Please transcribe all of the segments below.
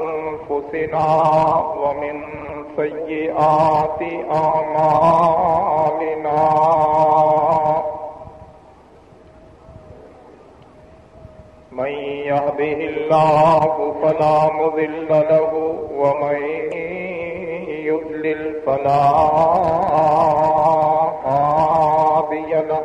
أنفسنا ومن سيئات أعمالنا من يهده الله فلا مذل له ومن يذلل فلا هادي له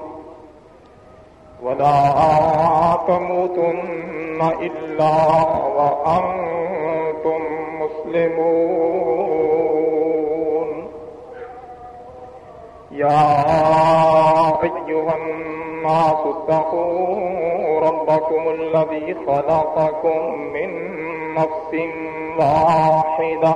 ولا تموتن إلا وأنتم مسلمون. يا أيها الناس اتقوا ربكم الذي خلقكم من نفس واحدة.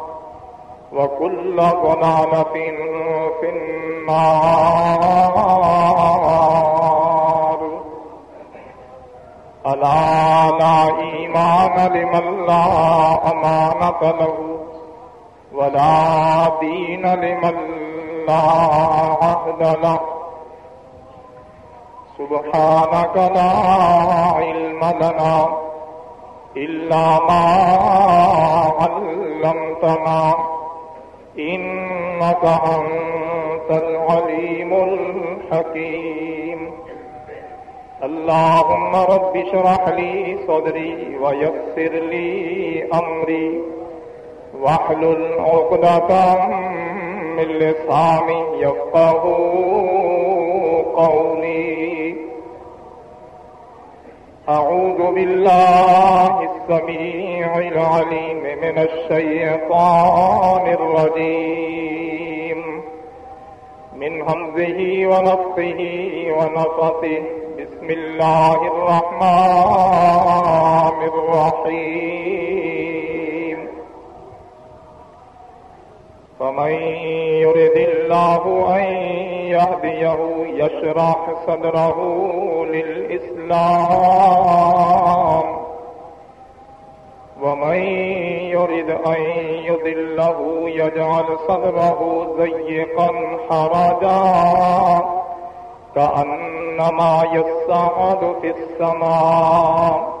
وكل ضلالة في النار ألا لا إيمان لمن لا أمانة له ولا دين لمن لا عهد له سبحانك لا علم لنا إلا ما علمتنا إنك أنت العليم الحكيم. اللهم رب اشرح لي صدري ويسر لي أمري. واحلل عقدة من لساني يفقه قولي. أعوذ بالله السميع العليم من الشيطان الرجيم. من همزه ونفسه ونفسه بسم الله الرحمن الرحيم. فمن يرد الله أن يهديه، يشرح صدره للإسلام. ومن يرد أن يذله يجعل صدره ضيقا حرجا كأنما يصعد في السماء.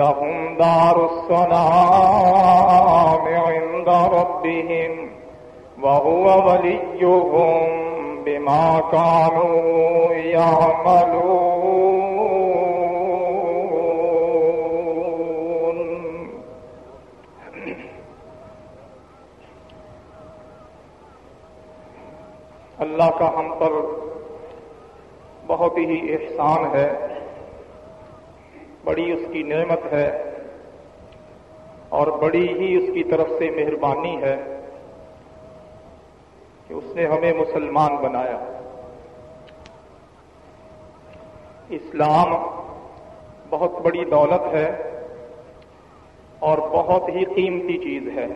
لهم دار السلام عند ربهم وهو وليهم بما كانوا يعملون. اللہ کا ہم پر بہت ہی احسان ہے بڑی اس کی نعمت ہے اور بڑی ہی اس کی طرف سے مہربانی ہے کہ اس نے ہمیں مسلمان بنایا۔ اسلام بہت بڑی دولت ہے اور بہت ہی قیمتی چیز ہے۔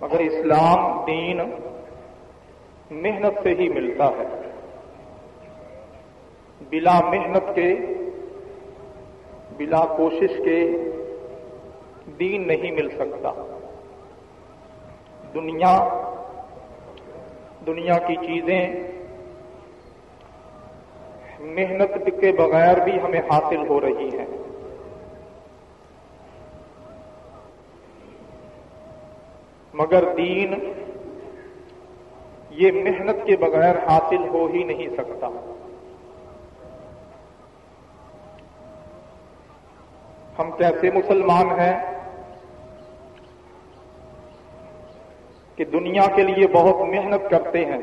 مگر اسلام دین محنت سے ہی ملتا ہے۔ بلا محنت کے، بلا کوشش کے دین نہیں مل سکتا۔ دنیا دنیا کی چیزیں محنت کے بغیر بھی ہمیں حاصل ہو رہی ہیں۔ مگر دین یہ محنت کے بغیر حاصل ہو ہی نہیں سکتا۔ ہم کیسے مسلمان ہیں کہ دنیا کے لیے بہت محنت کرتے ہیں،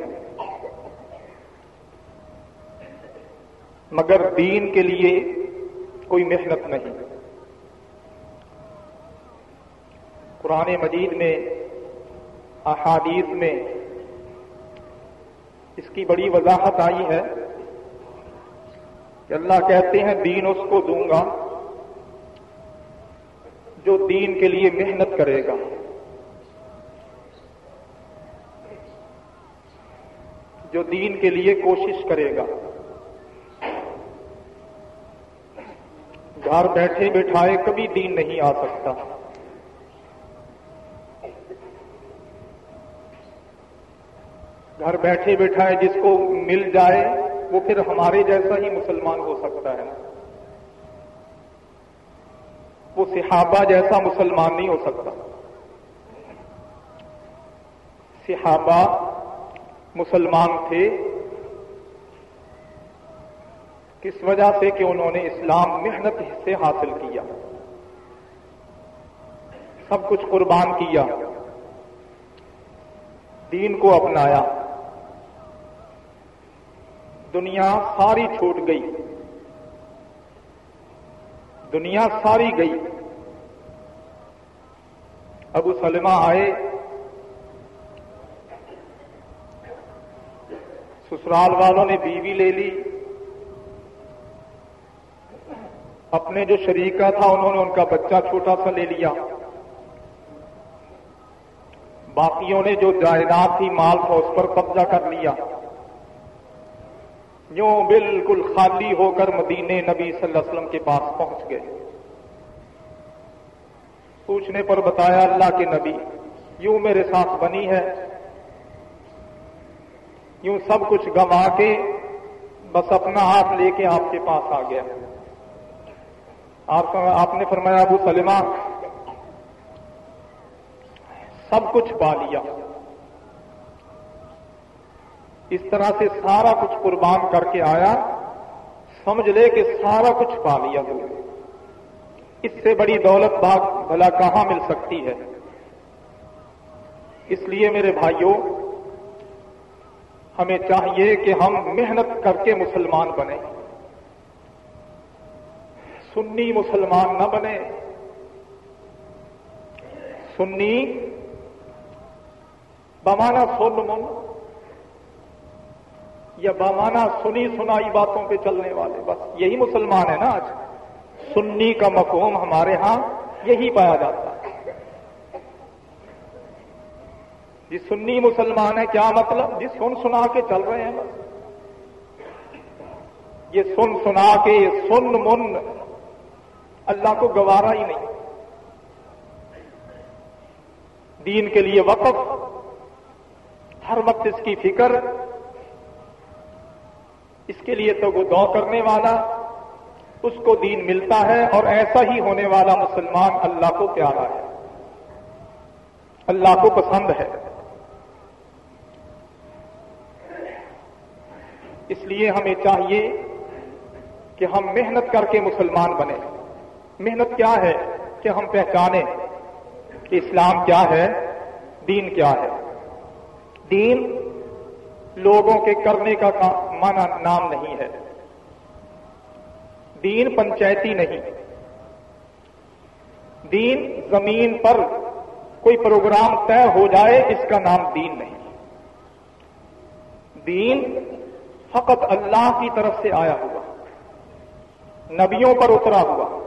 مگر دین کے لیے کوئی محنت نہیں۔ قرآن مجید میں، احادیث میں اس کی بڑی وضاحت آئی ہے کہ اللہ کہتے ہیں، دین اس کو دوں گا جو دین کے لیے محنت کرے گا۔ جو دین کے لیے کوشش کرے گا۔ گھر بیٹھے بیٹھائے کبھی دین نہیں آ سکتا۔ گھر بیٹھے بیٹھائے جس کو مل جائے، وہ پھر ہمارے جیسا ہی مسلمان ہو سکتا ہے۔ وہ صحابہ جیسا مسلمان نہیں ہو سکتا۔ صحابہ مسلمان تھے۔ کس وجہ سے کہ انہوں نے اسلام محنت سے حاصل کیا۔ سب کچھ قربان کیا۔ دین کو اپنایا۔ دنیا ساری چھوٹ گئی۔ دنیا ساری گئی۔ ابو سلمہ آئے۔ سسرال والوں نے بیوی لے لی۔ اپنے جو شریکہ تھا، انہوں نے ان کا بچہ چھوٹا سا لے لیا۔ باقیوں نے جو جائیداد تھی، مال تھا، اس پر قبضہ کر لیا۔ یوں بالکل خالی ہو کر مدینے نبی صلی اللہ علیہ وسلم کے پاس پہنچ گئے۔ پوچھنے پر بتایا اللہ کے نبی، یوں میرے ساتھ بنی ہے۔ یوں سب کچھ گما کے بس اپنا ہاتھ لے کے آپ کے پاس آ گیا۔ آپ نے فرمایا، ابو سلمہ، سب کچھ پا لیا۔ اس طرح سے سارا کچھ قربان کر کے آیا، سمجھ لے کہ سارا کچھ پا لیا اس سے بڑی دولت باغ بھلا کہاں مل سکتی ہے؟ اس لیے میرے بھائیوں، ہمیں چاہیے کہ ہم محنت کر کے مسلمان بنے سنی مسلمان نہ بنے سنی بمانا سن من یا بامانا سنی سنائی باتوں پہ چلنے والے، بس یہی مسلمان ہے نا آج۔ سنی کا مفہوم ہمارے ہاں یہی پایا جاتا۔ ہے جی سنی مسلمان ہے کیا مطلب؟ جی سن سنا کے چل رہے ہیں بس۔ یہ سن سنا کے سن من۔ اللہ کو گوارا ہی نہیں۔ دین کے لیے وقف۔ ہر وقت اس کی فکر۔ اس کے لیے تو وہ کرنے والا اس کو دین ملتا ہے اور ایسا ہی ہونے والا مسلمان اللہ کو پیارا ہے۔ اللہ کو پسند ہے۔ اس لیے ہمیں چاہیے کہ ہم محنت کر کے مسلمان بنے محنت کیا ہے کہ ہم پہچانیں کہ اسلام کیا ہے، دین کیا ہے۔ دین لوگوں کے کرنے کا مانا نام نہیں ہے۔ دین پنچایتی نہیں۔ دین زمین پر کوئی پروگرام طے ہو جائے، اس کا نام دین نہیں۔ دین فقط اللہ کی طرف سے آیا ہوا۔ نبیوں پر اترا ہوا۔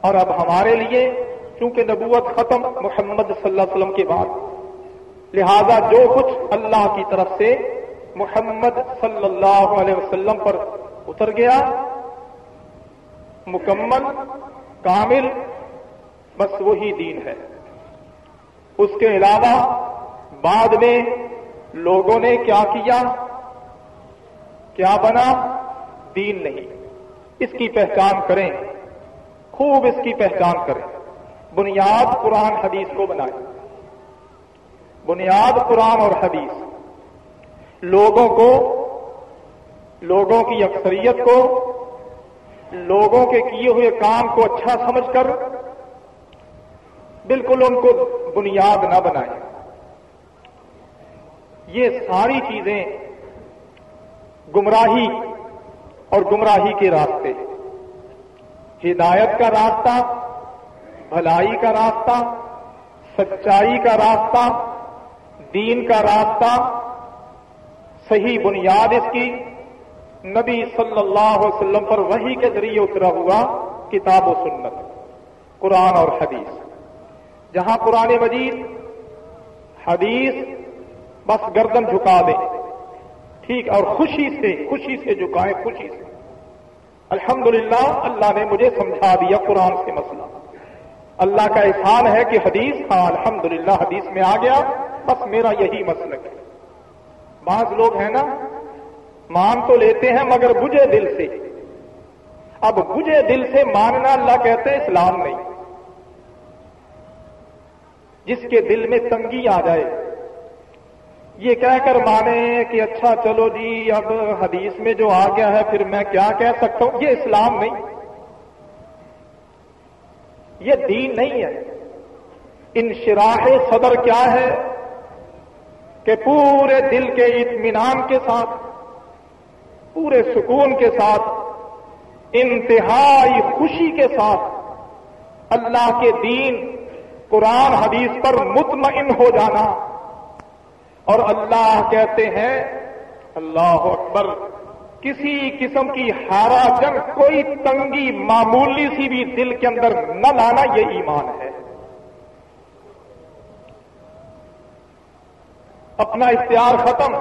اور اب ہمارے لیے چونکہ نبوت ختم محمد صلی اللہ علیہ وسلم کے بعد لہذا جو کچھ اللہ کی طرف سے محمد صلی اللہ علیہ وسلم پر اتر گیا، مکمل، کامل، بس وہی دین ہے۔ اس کے علاوہ بعد میں لوگوں نے کیا کیا؟ کیا بنا؟ دین نہیں۔ اس کی پہچان کریں۔ خوب اس کی پہچان کریں۔ بنیاد قرآن حدیث کو بنائیں۔ بنیاد قرآن اور حدیث۔ لوگوں کو، لوگوں کی اکثریت کو، لوگوں کے کیے ہوئے کام کو اچھا سمجھ کر بالکل ان کو بنیاد نہ بنائیں۔ یہ ساری چیزیں گمراہی اور گمراہی کے راستے۔ ہدایت کا راستہ، بھلائی کا راستہ، سچائی کا راستہ دین کا راستہ صحیح بنیاد اس کی، نبی صلی اللہ علیہ وسلم پر وہی کے ذریعے اترا ہوا کتاب و سنت، قرآن اور حدیث۔ جہاں قرآن مجید حدیث بس گردن جھکا دیں ٹھیک، اور خوشی سے خوشی سے جھکائیں خوشی سے۔ الحمدللہ، اللہ نے مجھے سمجھا دیا قرآن سے مسئلہ۔ اللہ کا احسان ہے کہ حدیث ہاں الحمدللہ، حدیث میں آ گیا۔ بس میرا یہی مسلک ہے۔ بعض لوگ ہیں نا، مان تو لیتے ہیں مگر بجے دل سے۔ اب بجے دل سے ماننا اللہ کہتے اسلام نہیں۔ جس کے دل میں تنگی آ جائے۔ یہ کہہ کر مانے کہ اچھا چلو جی اب حدیث میں جو آ گیا ہے، پھر میں کیا کہہ سکتا ہوں؟ یہ اسلام نہیں۔ یہ دین نہیں ہے۔ انشراح صدر کیا ہے؟ کہ پورے دل کے اطمینان کے ساتھ، پورے سکون کے ساتھ، انتہائی خوشی کے ساتھ اللہ کے دین، قرآن، حدیث پر مطمئن ہو جانا۔ اور اللہ کہتے ہیں، اللہ اکبر، کسی قسم کی ہارا جنگ، کوئی تنگی، معمولی سی بھی دل کے اندر نہ لانا، یہ ایمان ہے۔ اپنا اختیار ختم۔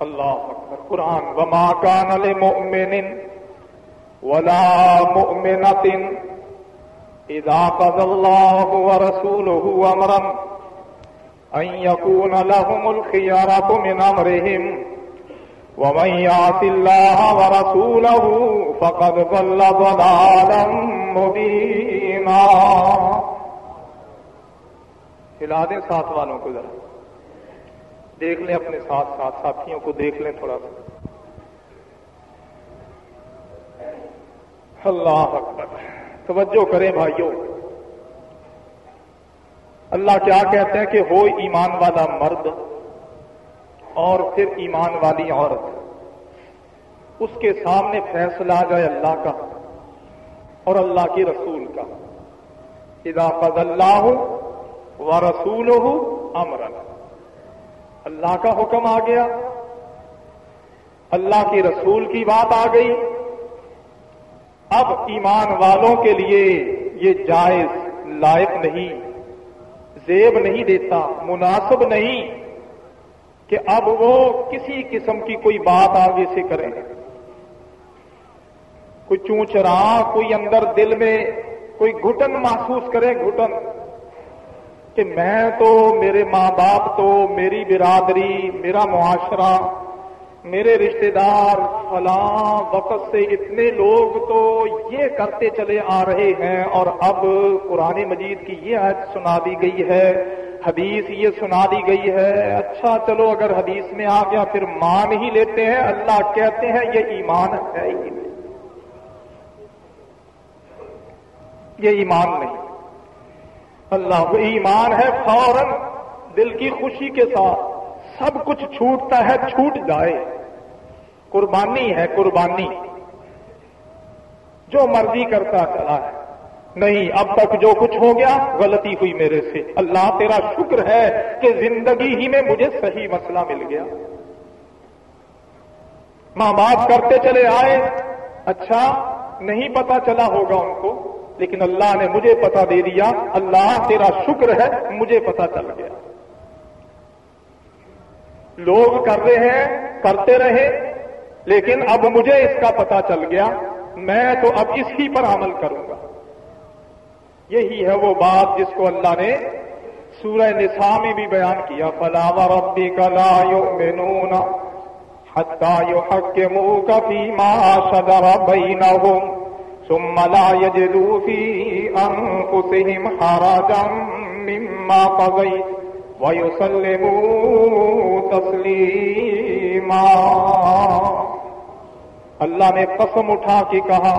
اللہ اکبر۔ قرآن، وما کان لمؤمن ولا مؤمنة اذا قضى الله ورسوله امرا ان يكون لهم الخيارة من امرهم ومن يعص الله ورسوله فقد ضل ضلالا مبينا۔ ہلا دیں ساتھ والوں کو ذرا۔ دیکھ لیں اپنے ساتھ ساتھ، ساتھیوں کو دیکھ لیں تھوڑا سا۔ اللہ اکبر۔ توجہ کریں بھائیوں۔ اللہ کیا کہتے ہیں کہ ہو ایمان والا مرد اور پھر ایمان والی عورت۔ اس کے سامنے فیصلہ آ جائے اللہ کا اور اللہ کے رسول کا۔ اذا قد اللہ و رسول ہو اللہ کا حکم آ گیا۔ اللہ کے رسول کی بات آ گئی۔ اب ایمان والوں کے لیے یہ جائز لائق نہیں۔ زیب نہیں دیتا، مناسب نہیں کہ اب وہ کسی قسم کی کوئی بات آگے سے کریں کوئی چونچرا، کوئی اندر دل میں کوئی گھٹن محسوس کرے، گھٹن۔ کہ میں تو، میرے ماں باپ تو، میری برادری، میرا معاشرہ، میرے رشتہ دار فلاں وقت سے اتنے لوگ تو یہ کرتے چلے آ رہے ہیں اور اب قرآن مجید کی یہ آیت سنا دی گئی ہے، حدیث یہ سنا دی گئی ہے اچھا چلو اگر حدیث میں آ گیا پھر مان ہی لیتے ہیں، اللہ کہتے ہیں یہ ایمان ہے ہی نہیں۔ یہ ایمان نہیں۔ اللہ ایمان ہے فوراً دل کی خوشی کے ساتھ سب کچھ چھوٹتا ہے، چھوٹ جائے۔ قربانی ہے، قربانی۔ جو مرضی کرتا چلا ہے۔ نہیں، اب تک جو کچھ ہو گیا، غلطی ہوئی میرے سے۔ اللہ تیرا شکر ہے کہ زندگی ہی میں مجھے صحیح مسئلہ مل گیا۔ ماں باپ کرتے چلے آئے۔ اچھا نہیں پتا چلا ہوگا ان کو۔ لیکن اللہ نے مجھے پتا دے دیا، اللہ تیرا شکر ہے، مجھے پتا چل گیا۔ لوگ کر رہے ہیں، کرتے رہے، لیکن اب مجھے اس کا پتا چل گیا۔ میں تو اب اس ہی پر عمل کروں گا۔ یہی ہے وہ بات جس کو اللہ نے سورہ نساء میں بھی بیان کیا۔ فلا ربی کا لا یؤمنون يحكموك فيما شجر بينهم۔ ثم لا يجدوا في أنفسهم حرجا مما قضيت تسلیما اللہ نے قسم اٹھا کے کہا،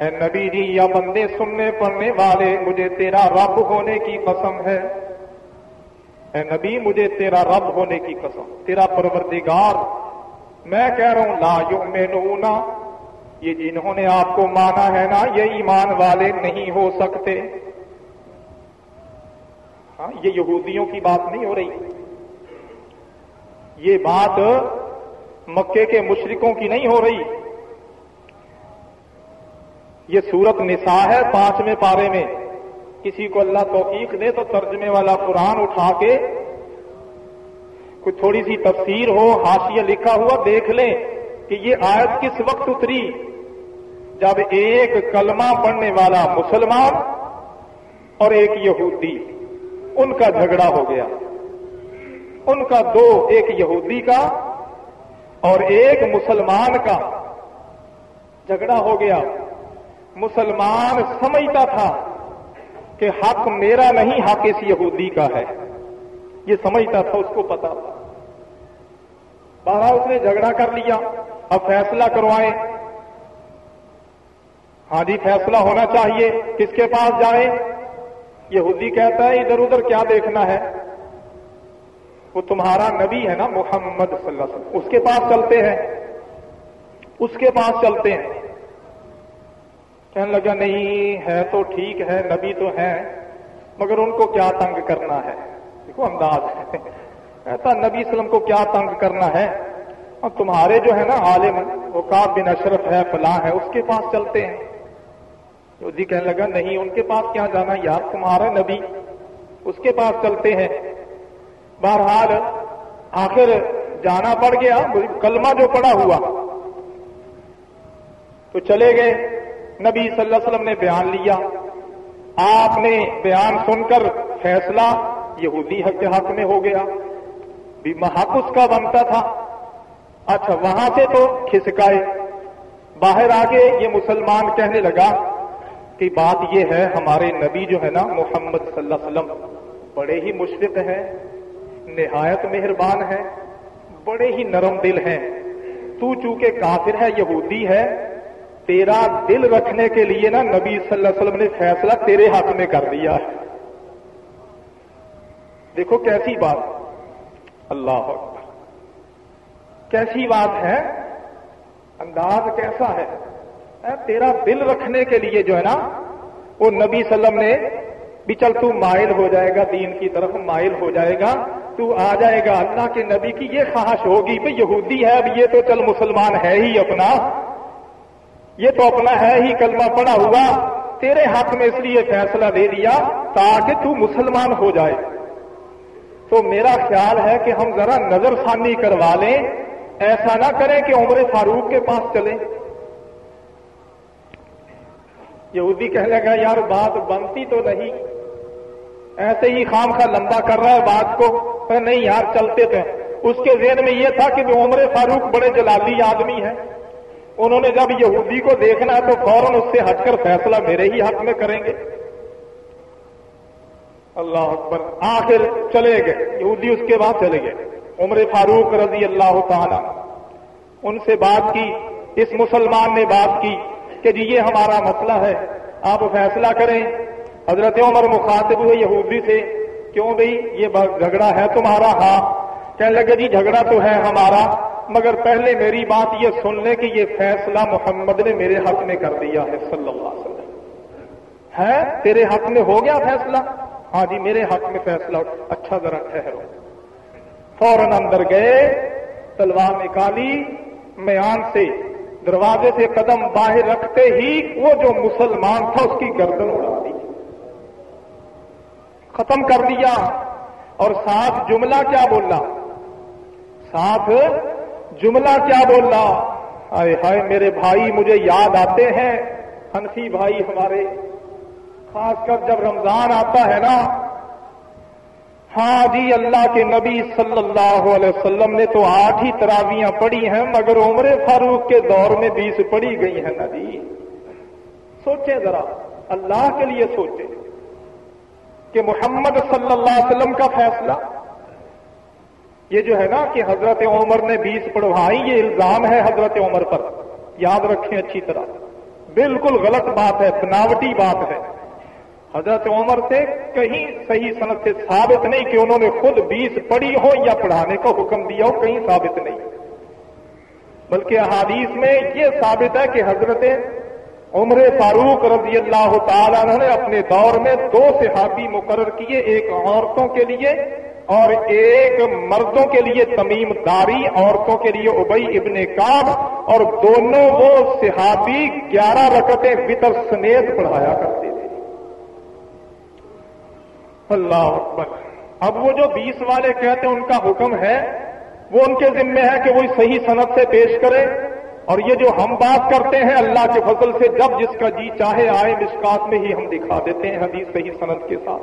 اے نبی جی یا بندے، سننے پڑھنے والے، مجھے تیرا رب ہونے کی قسم ہے۔ اے نبی، مجھے تیرا رب ہونے کی قسم، تیرا پروردگار، میں کہہ رہا ہوں، لا یؤمنون یہ جنہوں نے آپ کو مانا ہے نا، یہ ایمان والے نہیں ہو سکتے۔ ہاں یہ یہودیوں کی بات نہیں ہو رہی۔ یہ بات مکے کے مشرکوں کی نہیں ہو رہی۔ یہ سورت نساء ہے پانچویں پارے میں۔ کسی کو اللہ توفیق دے تو ترجمے والا قرآن اٹھا کے کوئی تھوڑی سی تفسیر ہو ہاشیہ لکھا ہوا دیکھ لیں کہ یہ آیت کس وقت اتری۔ جب ایک کلمہ پڑھنے والا مسلمان اور ایک یہودی، ان کا جھگڑا ہو گیا۔ ان کا دو، ایک یہودی کا اور ایک مسلمان کا جھگڑا ہو گیا۔ مسلمان سمجھتا تھا کہ حق میرا نہیں، حق اس یہودی کا ہے۔ یہ سمجھتا تھا، اس کو پتا تھا۔ بارہ اس نے جھگڑا کر لیا۔ اب فیصلہ کروائیں۔ ہاں جی فیصلہ ہونا چاہیے۔ کس کے پاس جائیں؟ یہودی کہتا ہے، ادھر ادھر کیا دیکھنا ہے؟ وہ تمہارا نبی ہے نا محمد صلی اللہ علیہ وسلم۔ اس کے پاس چلتے ہیں۔ اس کے پاس چلتے ہیں۔ کہنے لگا، نہیں، ہے تو ٹھیک ہے، نبی تو ہے مگر ان کو کیا تنگ کرنا ہے؟ دیکھو، انداز ہے۔ ایسا نبی وسلم کو کیا تنگ کرنا ہے؟ اور تمہارے جو ہے نا عالم، وہ کاب بن اشرف ہے، فلاں ہے، اس کے پاس چلتے ہیں۔ جی کہنے لگا، نہیں، ان کے پاس کیا جانا یار، تمہارا نبی اس کے پاس چلتے ہیں. بہرحال آخر جانا پڑ گیا کلمہ جو پڑا ہوا، تو چلے گئے۔ نبی صلی اللہ علیہ وسلم نے بیان لیا۔ آپ نے بیان سن کر فیصلہ یہودی حق کے حق میں ہو گیا۔ بھی حق اس کا بنتا تھا۔ اچھا وہاں سے تو کھسکائے۔ باہر آگے یہ مسلمان کہنے لگا کہ بات یہ ہے، ہمارے نبی جو ہے نا، محمد صلی اللہ علیہ وسلم بڑے ہی مشفق ہیں، نہایت مہربان ہے بڑے ہی نرم دل ہیں۔ تو چونکہ کافر ہے، یہودی ہے، تیرا دل رکھنے کے لیے نا نبی صلی اللہ علیہ وسلم نے فیصلہ تیرے ہاتھ میں کر دیا ہے۔ دیکھو کیسی بات۔ اللہ کیسی بات ہے؟ انداز کیسا ہے؟ تیرا دل رکھنے کے لیے جو ہے نا، وہ نبی سلم نے بھی چل تو مائل ہو جائے گا، دین کی طرف مائل ہو جائے گا، تو آ جائے گا اللہ کے نبی کی یہ خواہش ہوگی بھائی یہودی ہے، اب یہ تو چل مسلمان ہے ہی اپنا، یہ تو اپنا ہے ہی کلمہ پڑا ہوا، تیرے ہاتھ میں اس لیے فیصلہ دے دیا تاکہ تو مسلمان ہو جائے۔ تو میرا خیال ہے کہ ہم ذرا نظر ثانی کروا لیں، ایسا نہ کریں کہ عمر فاروق کے پاس چلیں۔ یہودی کہنے لگا، یار، بات بنتی تو نہیں. ایسے ہی خام خواہ لمبا کر رہا ہے بات کو. نہیں یار، چلتے تھے اس کے ذہن میں یہ تھا کہ وہ عمر فاروق بڑے جلالی آدمی ہیں. انہوں نے جب یہودی کو دیکھنا ہے تو فوراً اس سے ہٹ کر فیصلہ میرے ہی حق میں کریں گے. اللہ اکبر. آخر چلے گئے. یہودی اس کے بعد چلے گئے. عمر فاروق رضی اللہ تعالی. ان سے بات کی. اس مسلمان نے بات کی. کہ جی یہ ہمارا مسئلہ ہے، آپ فیصلہ کریں۔ حضرت عمر مخاطب ہوئے یہودی سے کیوں بھائی یہ جھگڑا ہے تمہارا؟ ہاں۔ کہنے لگے جی جھگڑا تو ہے ہمارا، مگر پہلے میری بات یہ سن لیں کہ یہ فیصلہ محمد نے میرے حق میں کر دیا ہے، صلی اللہ علیہ وسلم۔ ہے؟ تیرے حق میں ہو گیا فیصلہ؟ ہاں جی میرے حق میں فیصلہ۔ اچھا ذرا ٹھہرو۔ فوراً اندر گئے، تلوار نکالی، میان سے دروازے سے قدم باہر رکھتے ہی وہ جو مسلمان تھا اس کی گردن اڑا دی۔ ختم کر دیا۔ اور ساتھ جملہ کیا بولا؟ ساتھ جملہ کیا بولا؟ آئے ہائے میرے بھائی، مجھے یاد آتے ہیں۔ ہنفی بھائی ہمارے، خاص کر جب رمضان آتا ہے نا ہاں جی اللہ کے نبی صلی اللہ علیہ وسلم نے تو آٹھ ہی تراویاں پڑھی ہیں، مگر عمر فاروق کے دور میں بیس پڑھی گئی ہیں ندی سوچیں ذرا، اللہ کے لیے سوچیں کہ محمد صلی اللہ علیہ وسلم کا فیصلہ۔ یہ جو ہے نا کہ حضرت عمر نے بیس پڑھوائی، یہ الزام ہے حضرت عمر پر۔ یاد رکھیں اچھی طرح۔ بالکل غلط بات ہے، بناوٹی بات ہے۔ حضرت عمر سے کہیں صحیح صنعت سے ثابت نہیں کہ انہوں نے خود بیس پڑھی ہو یا پڑھانے کا حکم دیا ہو، کہیں ثابت نہیں۔ بلکہ احادیث میں یہ ثابت ہے کہ حضرت عمر فاروق رضی اللہ تعالیٰ نے اپنے دور میں دو صحابی مقرر کیے، ایک عورتوں کے لیے اور ایک مردوں کے لیے تمیم داری، عورتوں کے لیے ابئی ابن کاب اور دونوں وہ صحابی گیارہ رکتیں وطر سمیت پڑھایا کرتے تھے۔ اللہ اکبر۔ اب وہ جو بیس والے کہتے ہیں ان کا حکم ہے، وہ ان کے ذمے ہے کہ وہ صحیح صنعت سے پیش کرے اور یہ جو ہم بات کرتے ہیں، اللہ کے فضل سے جب جس کا جی چاہے آئے، مشکات میں ہی ہم دکھا دیتے ہیں حدیث صحیح صنعت کے ساتھ۔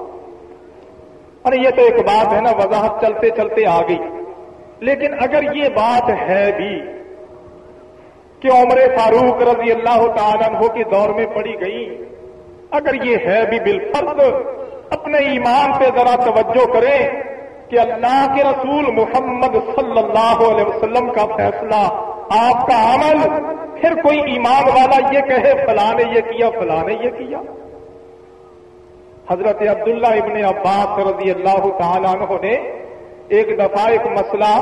ارے، یہ تو ایک بات ہے نا، وضاحت چلتے چلتے آ گئی۔ لیکن اگر یہ بات ہے بھی کہ عمر فاروق رضی اللہ تعالیٰ عنہ کے دور میں پڑی گئی، اگر یہ ہے بھی بالفرد اپنے ایمان پہ ذرا توجہ کریں کہ اللہ کے رسول محمد صلی اللہ علیہ وسلم کا فیصلہ، آپ کا عمل، پھر کوئی ایمان والا یہ کہے، فلاں نے یہ کیا، فلاں نے یہ کیا۔ حضرت عبداللہ ابن عباس رضی اللہ تعالیٰ عنہ نے ایک دفعہ ایک مسئلہ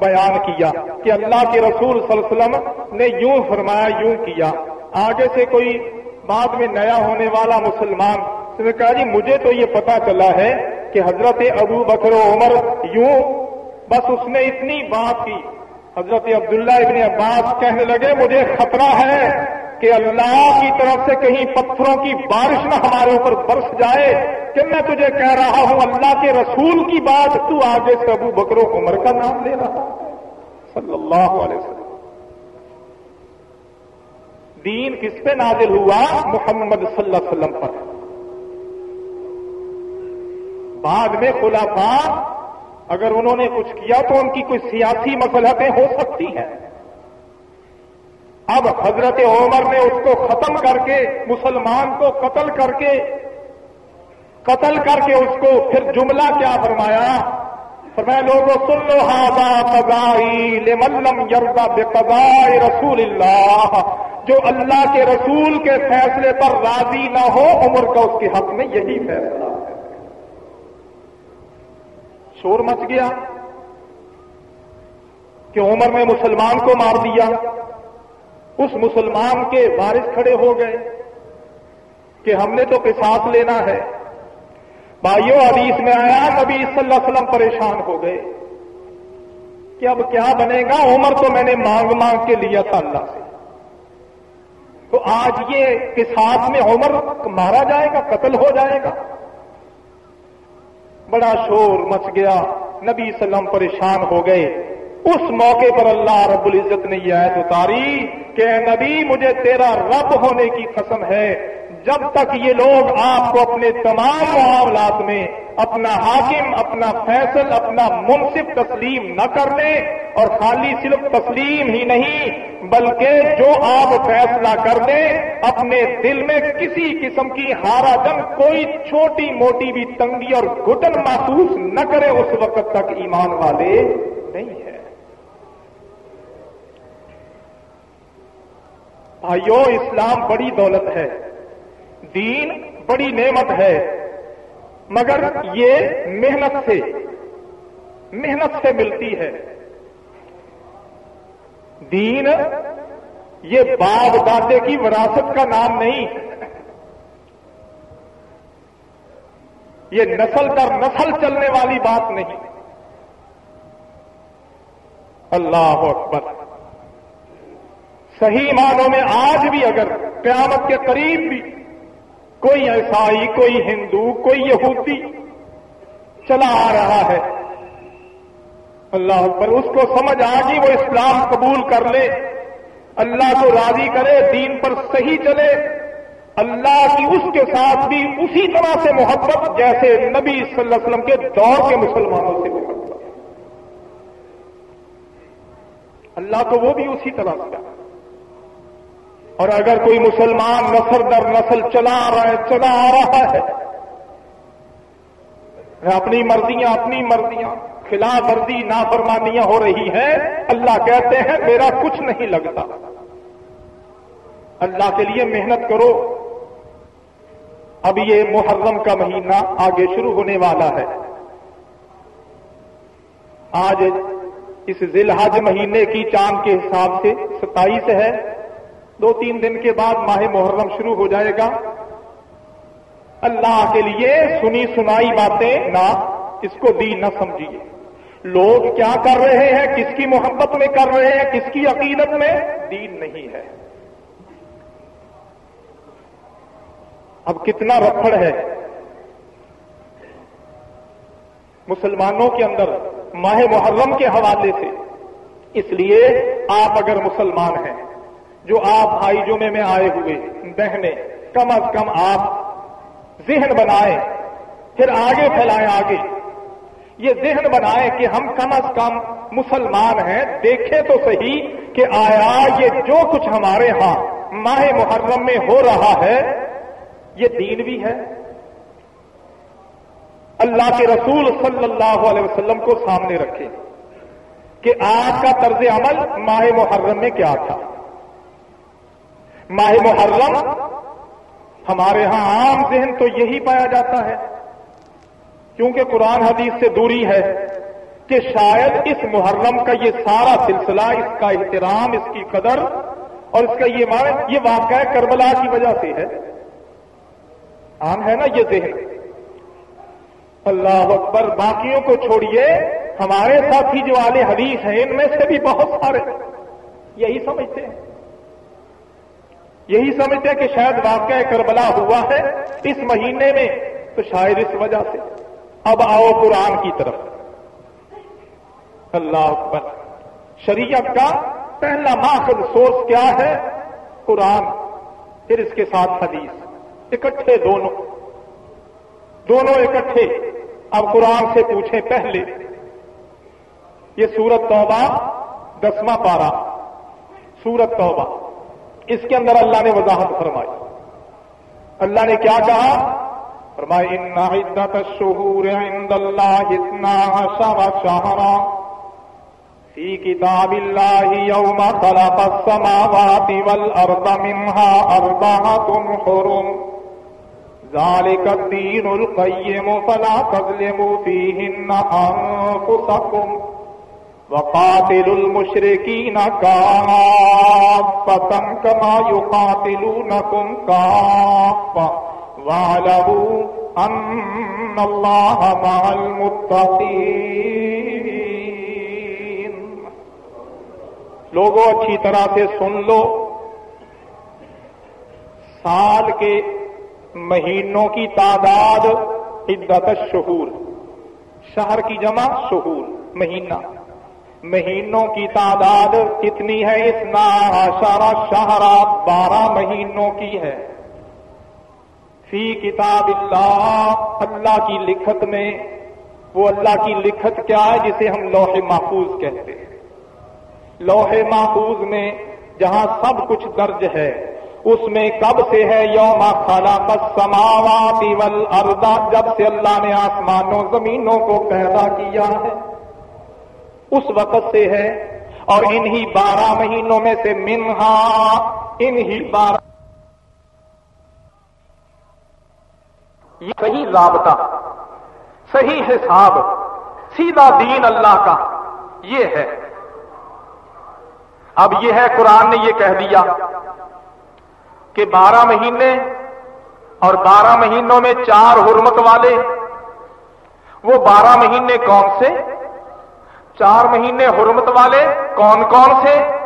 بیان کیا کہ اللہ کے رسول صلی اللہ علیہ وسلم نے یوں فرمایا، یوں کیا۔ آگے سے کوئی بعد میں نیا ہونے والا مسلمان نے کہا جی مجھے تو یہ پتا چلا ہے کہ حضرت ابو بکر و عمر یوں بس اس نے اتنی بات کی۔ حضرت عبداللہ ابن عباس کہنے لگے، مجھے خطرہ ہے کہ اللہ کی طرف سے کہیں پتھروں کی بارش نہ ہمارے اوپر برس جائے کہ میں تجھے کہہ رہا ہوں، اللہ کے رسول کی بات تو آگے سے ابو بکر و عمر کا نام لے رہا صلی اللہ علیہ وسلم۔ دین کس پہ نازل ہوا؟ محمد صلی اللہ علیہ وسلم پر۔ بعد میں خلافا اگر انہوں نے کچھ کیا تو ان کی کوئی سیاسی مسلحتیں ہو سکتی ہیں۔ اب حضرت عمر نے اس کو ختم کر کے، مسلمان کو قتل کر کے، قتل کر کے اس کو پھر جملہ کیا فرمایا؟ فرمایا، لوگوں سن لو ہاضا قضائی لملم یردا بے قضاء رسول اللہ۔ جو اللہ کے رسول کے فیصلے پر راضی نہ ہو، عمر کا اس کے حق میں یہی فیصلہ۔ شور مچ گیا کہ عمر نے مسلمان کو مار دیا۔ اس مسلمان کے وارث کھڑے ہو گئے کہ ہم نے تو قصاص لینا ہے۔ بھائیوں حدیث میں آیا، نبی صلی اللہ علیہ وسلم پریشان ہو گئے کہ اب کیا بنے گا؟ عمر تو میں نے مانگ مانگ کے لیا تھا اللہ سے۔ تو آج یہ قصاص میں عمر مارا جائے گا، قتل ہو جائے گا؟ بڑا شور مچ گیا۔ نبی وسلم پریشان ہو گئے۔ اس موقع پر اللہ رب العزت نے یہ آیت اتاری کہ نبی، مجھے تیرا رب ہونے کی قسم ہے۔ جب تک یہ لوگ آپ کو اپنے تمام معاملات میں اپنا حاکم، اپنا فیصل، اپنا منصف تسلیم نہ کر لیں اور خالی صرف تسلیم ہی نہیں بلکہ جو آپ فیصلہ کر دیں، اپنے دل میں کسی قسم کی ہارا جن کوئی چھوٹی موٹی بھی تنگی اور گٹن محسوس نہ کرے، اس وقت تک ایمان والے نہیں ہے بھائیو، اسلام بڑی دولت ہے، دین بڑی نعمت ہے، مگر یہ محنت سے محنت سے ملتی ہے۔ دین یہ باپ دادے کی وراثت کا نام نہیں۔ یہ نسل در نسل چلنے والی بات نہیں۔ اللہ اکبر۔ صحیح معنوں میں آج بھی اگر قیامت کے قریب بھی کوئی عیسائی، کوئی ہندو، کوئی یہودی چلا آ رہا ہے اللہ پر اس کو سمجھ آ گئی، وہ اسلام قبول کر لے۔ اللہ کو راضی کرے، دین پر صحیح چلے۔ اللہ کی اس کے ساتھ بھی اسی طرح سے محبت، جیسے نبی صلی اللہ علیہ وسلم کے دور کے مسلمانوں سے محبت۔ اللہ کو وہ بھی اسی طرح سے۔ اور اگر کوئی مسلمان نسل در نسل چلا رہا ہے، چلا آ رہا ہے۔ اپنی مرضیاں اپنی مرضیاں۔ خلاف ورزی نافرمانیاں ہو رہی ہیں۔ اللہ کہتے ہیں، میرا کچھ نہیں لگتا۔ اللہ کے لیے محنت کرو۔ اب یہ محرم کا مہینہ آگے شروع ہونے والا ہے۔ آج اس ذیل حج مہینے کی چاند کے حساب سے ستائیس ہے۔ دو تین دن کے بعد ماہ محرم شروع ہو جائے گا۔ اللہ کے لیے سنی سنائی باتیں نہ اس کو دی نہ سمجھیے۔ لوگ کیا کر رہے ہیں؟ کس کی محبت میں کر رہے ہیں؟ کس کی عقیدت میں؟ دین نہیں ہے۔ اب کتنا رفڑ ہے۔ مسلمانوں کے اندر ماہ محرم کے حوالے سے۔ اس لیے آپ اگر مسلمان ہیں، جو آپ بھائی جمعے میں آئے ہوئے، بہنیں، کم از کم آپ ذہن بنائیں، پھر آگے پھیلائیں آگے۔ یہ ذہن بنائیں کہ ہم کم از کم مسلمان ہیں، دیکھیں تو صحیح کہ آیا یہ جو کچھ ہمارے ہاں ماہ محرم میں ہو رہا ہے، یہ دین بھی ہے۔ اللہ کے رسول صلی اللہ علیہ وسلم کو سامنے رکھے کہ آج کا طرز عمل ماہ محرم میں کیا تھا۔ ماہ محرم ہمارے ہاں عام ذہن تو یہی پایا جاتا ہے۔ کیونکہ قرآن حدیث سے دوری ہے کہ شاید اس محرم کا یہ سارا سلسلہ، اس کا احترام، اس کی قدر اور اس کا یہ مان یہ واقعہ کربلا کی وجہ سے ہے۔ عام ہے نا یہ ذہن۔ اللہ اکبر، باقیوں کو چھوڑیے۔ ہمارے ساتھی جو آلے حدیث ہیں، ان میں سے بھی بہت سارے یہی سمجھتے ہیں۔ یہی سمجھتے ہیں کہ شاید واقعہ کربلا ہوا ہے اس مہینے میں، تو شاید اس وجہ سے۔ اب آؤ قرآن کی طرف۔ اللہ اکبر۔ شریعت کا پہلا ماخذ سورس کیا ہے؟ قرآن۔ پھر اس کے ساتھ حدیث۔ اکٹھے دونوں۔ دونوں اکٹھے۔ اب قرآن سے پوچھیں پہلے۔ یہ سورت توبہ، دسواں پارا سورت توبہ۔ اس کے اندر اللہ نے وضاحت فرمائی۔ اللہ نے کیا کہا؟ فرمائی ان عدت الشہور عند اللہ اتنا عشر شہرا فی کتاب اللہ یوم خلق السماوات والارض منها اربعة حرم ذلك الدين القيم فلا تظلموا فيهن انفسكم وقاتل المشركين كافة كما يقاتلونكم كافة واعلموا أن الله مع المتقين. لوگوں، اچھی طرح سے سن لو. سال کے مہینوں کی تعداد، عدت شہور شہر کی جمع، شہور، مہینہ. مہینوں کی تعداد کتنی ہے، اتنا سارا شہرا بارہ مہینوں کی ہے. فی کتاب اللہ اللہ کی لکھت میں۔ وہ اللہ کی لکھت کیا ہے جسے ہم لوح محفوظ کہتے ہیں۔ لوح محفوظ میں جہاں سب کچھ درج ہے، اس میں کب سے ہے؟ یوم خالہ کا سماواتی ول اردا جب سے اللہ نے آسمانوں، زمینوں کو پیدا کیا ہے۔ اس وقت سے ہے اور انہی بارہ مہینوں میں سے منہا، انہی بارہ صحیح رابطہ صحیح حساب، سیدھا دین اللہ کا، یہ ہے۔ اب یہ ہے، قرآن نے یہ کہہ دیا کہ بارہ مہینے اور بارہ مہینوں میں چار حرمت والے، وہ بارہ مہینے کون سے؟ چار مہینے حرمت والے کون کون سے؟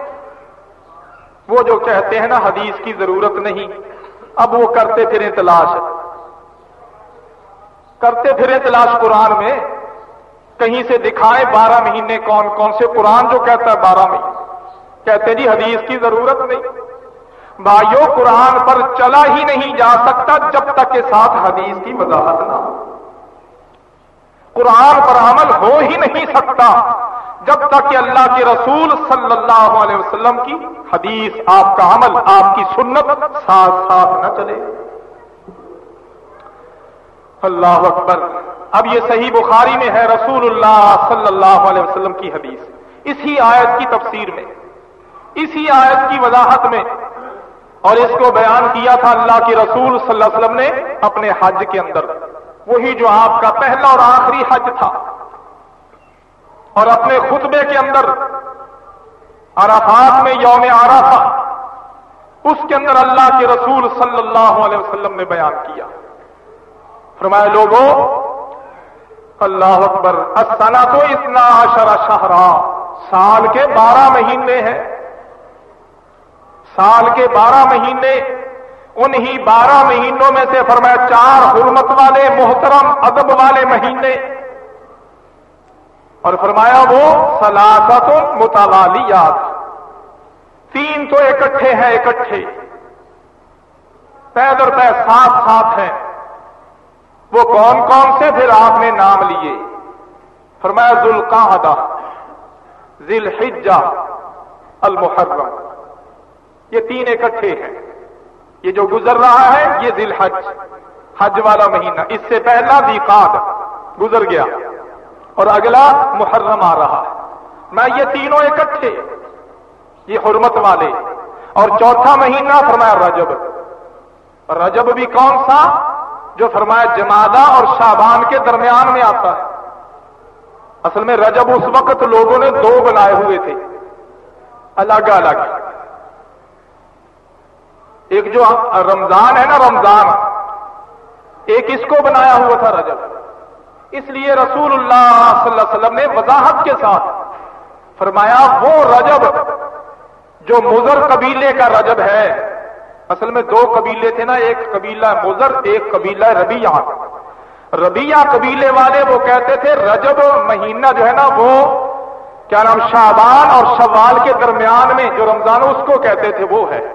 وہ جو کہتے ہیں نا، حدیث کی ضرورت نہیں۔ اب وہ کرتے پھریں تلاش۔ کرتے پھریں تلاش قرآن میں، کہیں سے دکھائے بارہ مہینے کون کون سے قرآن جو کہتا ہے بارہ مہینے۔ کہتے جی حدیث کی ضرورت نہیں۔ بھائیو، قرآن پر چلا ہی نہیں جا سکتا جب تک کے ساتھ حدیث کی وضاحت نہ ہو۔ قرآن پر عمل ہو ہی نہیں سکتا جب تک کہ اللہ کے رسول صلی اللہ علیہ وسلم کی حدیث، آپ کا عمل، آپ کی سنت ساتھ ساتھ نہ چلے۔ اللہ اکبر۔ اب یہ صحیح بخاری میں ہے رسول اللہ صلی اللہ علیہ وسلم کی حدیث۔ اسی آیت کی تفسیر میں۔ اسی آیت کی وضاحت میں۔ اور اس کو بیان کیا تھا اللہ کے رسول صلی اللہ علیہ وسلم نے اپنے حج کے اندر۔ وہی جو آپ کا پہلا اور آخری حج تھا۔ اور اپنے خطبے کے اندر عرفات میں یوم عرفہ، اس کے اندر اللہ کے رسول صلی اللہ علیہ وسلم نے بیان کیا۔ فرمایا لوگوں، اللہ اکبر اسنا تو اتنا شرا شہرا، سال کے بارہ مہینے ہیں۔ سال کے بارہ مہینے، انہی بارہ مہینوں میں سے فرمایا چار حرمت والے، محترم، ادب والے مہینے۔ اور فرمایا وہ سلاست متوالیات۔ تین تو اکٹھے ہیں، اکٹھے۔ پید اور پید ساتھ ساتھ ہیں۔ وہ کون کون سے پھر آپ نے نام لیے؟ فرمایا ذوالقاہدہ ذی الحجہ المحرم۔ یہ تین اکٹھے ہیں۔ یہ جو گزر رہا ہے، یہ دل حج حج والا مہینہ۔ اس سے پہلا دیقات گزر گیا۔ اور اگلا محرم آ رہا۔ میں یہ تینوں اکٹھے، یہ حرمت والے۔ اور چوتھا مہینہ، فرمایا رجب۔ رجب بھی کون سا؟ جو فرمایا جمادہ اور شابان کے درمیان میں آتا ہے۔ اصل میں رجب اس وقت لوگوں نے دو بنائے ہوئے تھے۔ الگ الگ۔ ایک جو رمضان ہے نا رمضان، ایک اس کو بنایا ہوا تھا رجب۔ اس لیے رسول اللہ صلی اللہ علیہ وسلم نے وضاحت کے ساتھ فرمایا وہ رجب جو مزر قبیلے کا رجب ہے۔ اصل میں دو قبیلے تھے نا، ایک قبیلہ مزر ایک قبیلہ ربیہ ربیہ قبیلے والے وہ کہتے تھے، رجب مہینہ جو ہے نا، وہ کیا نام شابان اور شوال کے درمیان میں جو رمضان اس کو کہتے تھے، وہ ہے۔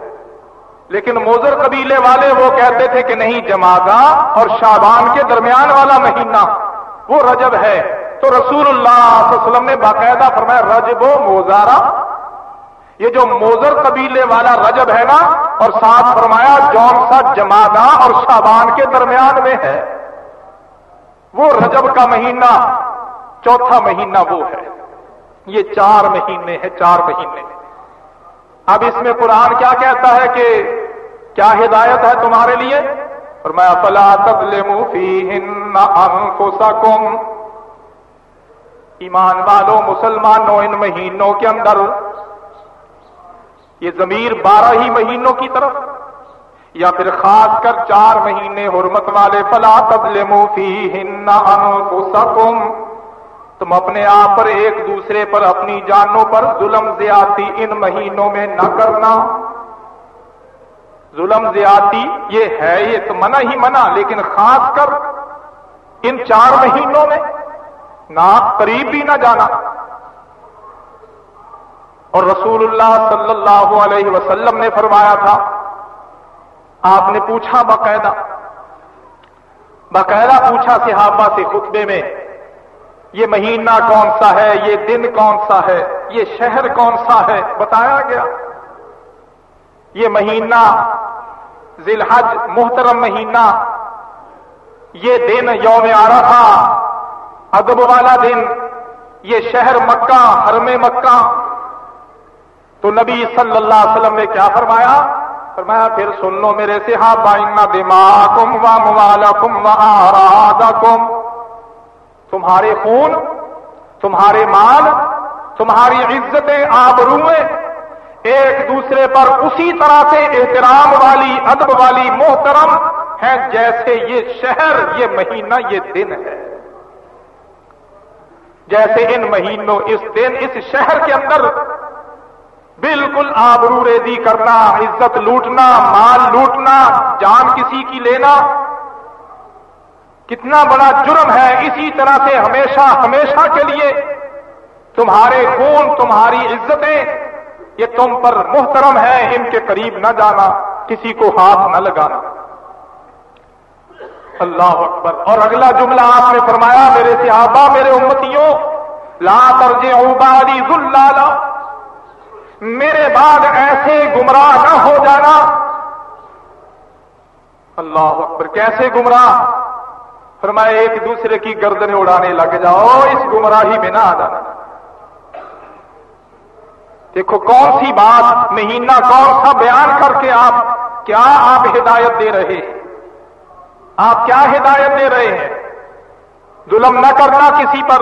لیکن موزر قبیلے والے وہ کہتے تھے کہ نہیں جماغا اور شابان کے درمیان والا مہینہ، وہ رجب ہے۔ تو رسول اللہ صلی اللہ علیہ وسلم نے باقاعدہ فرمایا، رجب و موزارا یہ جو موزر قبیلے والا رجب ہے نا، اور ساتھ فرمایا جون سا جماغا اور شابان کے درمیان میں ہے۔ وہ رجب کا مہینہ، چوتھا مہینہ وہ ہے۔ یہ چار مہینے ہیں، چار مہینے۔ اب اس میں قرآن کیا کہتا ہے کہ کیا ہدایت ہے تمہارے لیے؟ اور میں فلا تظلم فیہن انفسکم ایمان والوں مسلمانوں، ان مہینوں کے اندر یہ ضمیر بارہ ہی مہینوں کی طرف، یا پھر خاص کر چار مہینے حرمت والے، فلا تظلم فیہن انفسکم، تم اپنے آپ پر ایک دوسرے پر، اپنی جانوں پر ظلم زیادتی ان مہینوں میں نہ کرنا۔ ظلم زیادتی یہ ہے، یہ تو منع ہی منع، لیکن خاص کر ان چار مہینوں میں نہ قریب بھی نہ جانا۔ اور رسول اللہ صلی اللہ علیہ وسلم نے فرمایا تھا، آپ نے پوچھا باقاعدہ۔ باقاعدہ پوچھا صحابہ سے خطبے میں، یہ مہینہ کون سا ہے، یہ دن کون سا ہے، یہ شہر کون سا ہے؟ بتایا گیا۔ یہ مہینہ ذی الحج محترم مہینہ، یہ دن یوم آ تھا ادب والا دن، یہ شہر مکہ، حرم مکہ۔ تو نبی صلی اللہ علیہ وسلم نے کیا فرمایا؟ فرمایا، پھر سن لو میرے سے ہاں بائنا کم و موالا کم و کم تمہارے خون، تمہارے مال، تمہاری عزتیں آبرویں ایک دوسرے پر اسی طرح سے احترام والی، ادب والی محترم ہے جیسے یہ شہر، یہ مہینہ، یہ دن ہے۔ جیسے ان مہینوں، اس دن، اس شہر کے اندر بالکل آبرو ریزی کرنا، عزت لوٹنا، مال لوٹنا، جان کسی کی لینا۔ کتنا بڑا جرم ہے اسی طرح سے ہمیشہ ہمیشہ کے لیے۔ تمہارے خون، تمہاری عزتیں، یہ تم پر محترم ہے، ان کے قریب نہ جانا، کسی کو ہاتھ نہ لگانا۔ اللہ اکبر۔ اور اگلا جملہ آپ نے فرمایا، میرے صحابہ، میرے امتیوں، لا ترجے عبادی ذلالا۔ میرے بعد ایسے گمراہ نہ ہو جانا۔ اللہ اکبر، کیسے گمراہ؟ فرمایا، ایک دوسرے کی گردنیں اڑانے لگ جاؤ، اس گمراہی میں نہ آ جانا۔ دیکھو، کون سی بات مہینہ، کون سا بیان کر کے آپ، کیا آپ ہدایت دے رہے ہیں؟ آپ کیا ہدایت دے رہے ہیں؟ ظلم نہ کرنا کسی پر۔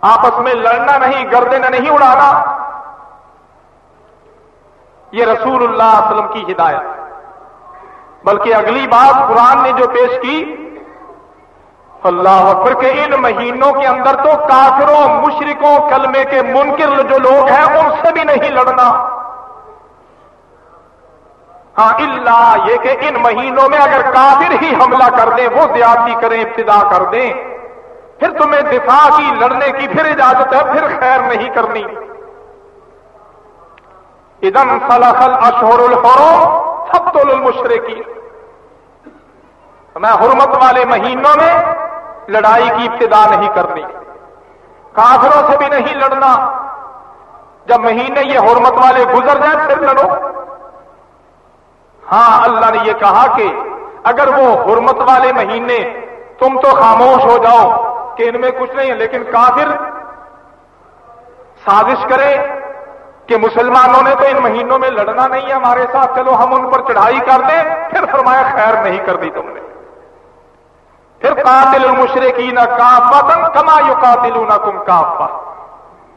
آپس میں لڑنا نہیں گردن نہیں اڑانا۔ یہ رسول اللہ علیہ وسلم کی ہدایت۔ بلکہ اگلی بات قرآن نے جو پیش کی، اللہ اکبر کے ان مہینوں کے اندر تو کافروں، مشرکوں، کلمے کے منکر جو لوگ ہیں، ان سے بھی نہیں لڑنا۔ ہاں اللہ یہ کہ ان مہینوں میں اگر کافر ہی حملہ کر دیں، وہ زیادتی کریں، ابتدا کر دیں۔ پھر تمہیں دفاع کی، لڑنے کی پھر اجازت ہے، پھر خیر نہیں کرنی۔ ادم فلاخل اشہر الحرو سب تو المشرقی میں حرمت والے مہینوں میں لڑائی کی ابتدا نہیں کرنی۔ کافروں سے بھی نہیں لڑنا۔ جب مہینے یہ حرمت والے گزر جائیں، پھر لڑو۔ ہاں اللہ نے یہ کہا کہ اگر وہ حرمت والے مہینے تم تو خاموش ہو جاؤ کہ ان میں کچھ نہیں ہے، لیکن کافر سازش کرے کہ مسلمانوں نے تو ان مہینوں میں لڑنا نہیں ہے ہمارے ساتھ، چلو ہم ان پر چڑھائی کر دیں پھر فرمایا، خیر نہیں کر دی تم نے۔ پھر قاتل المشرقین کافتا کما یقاتلونکم کم کافا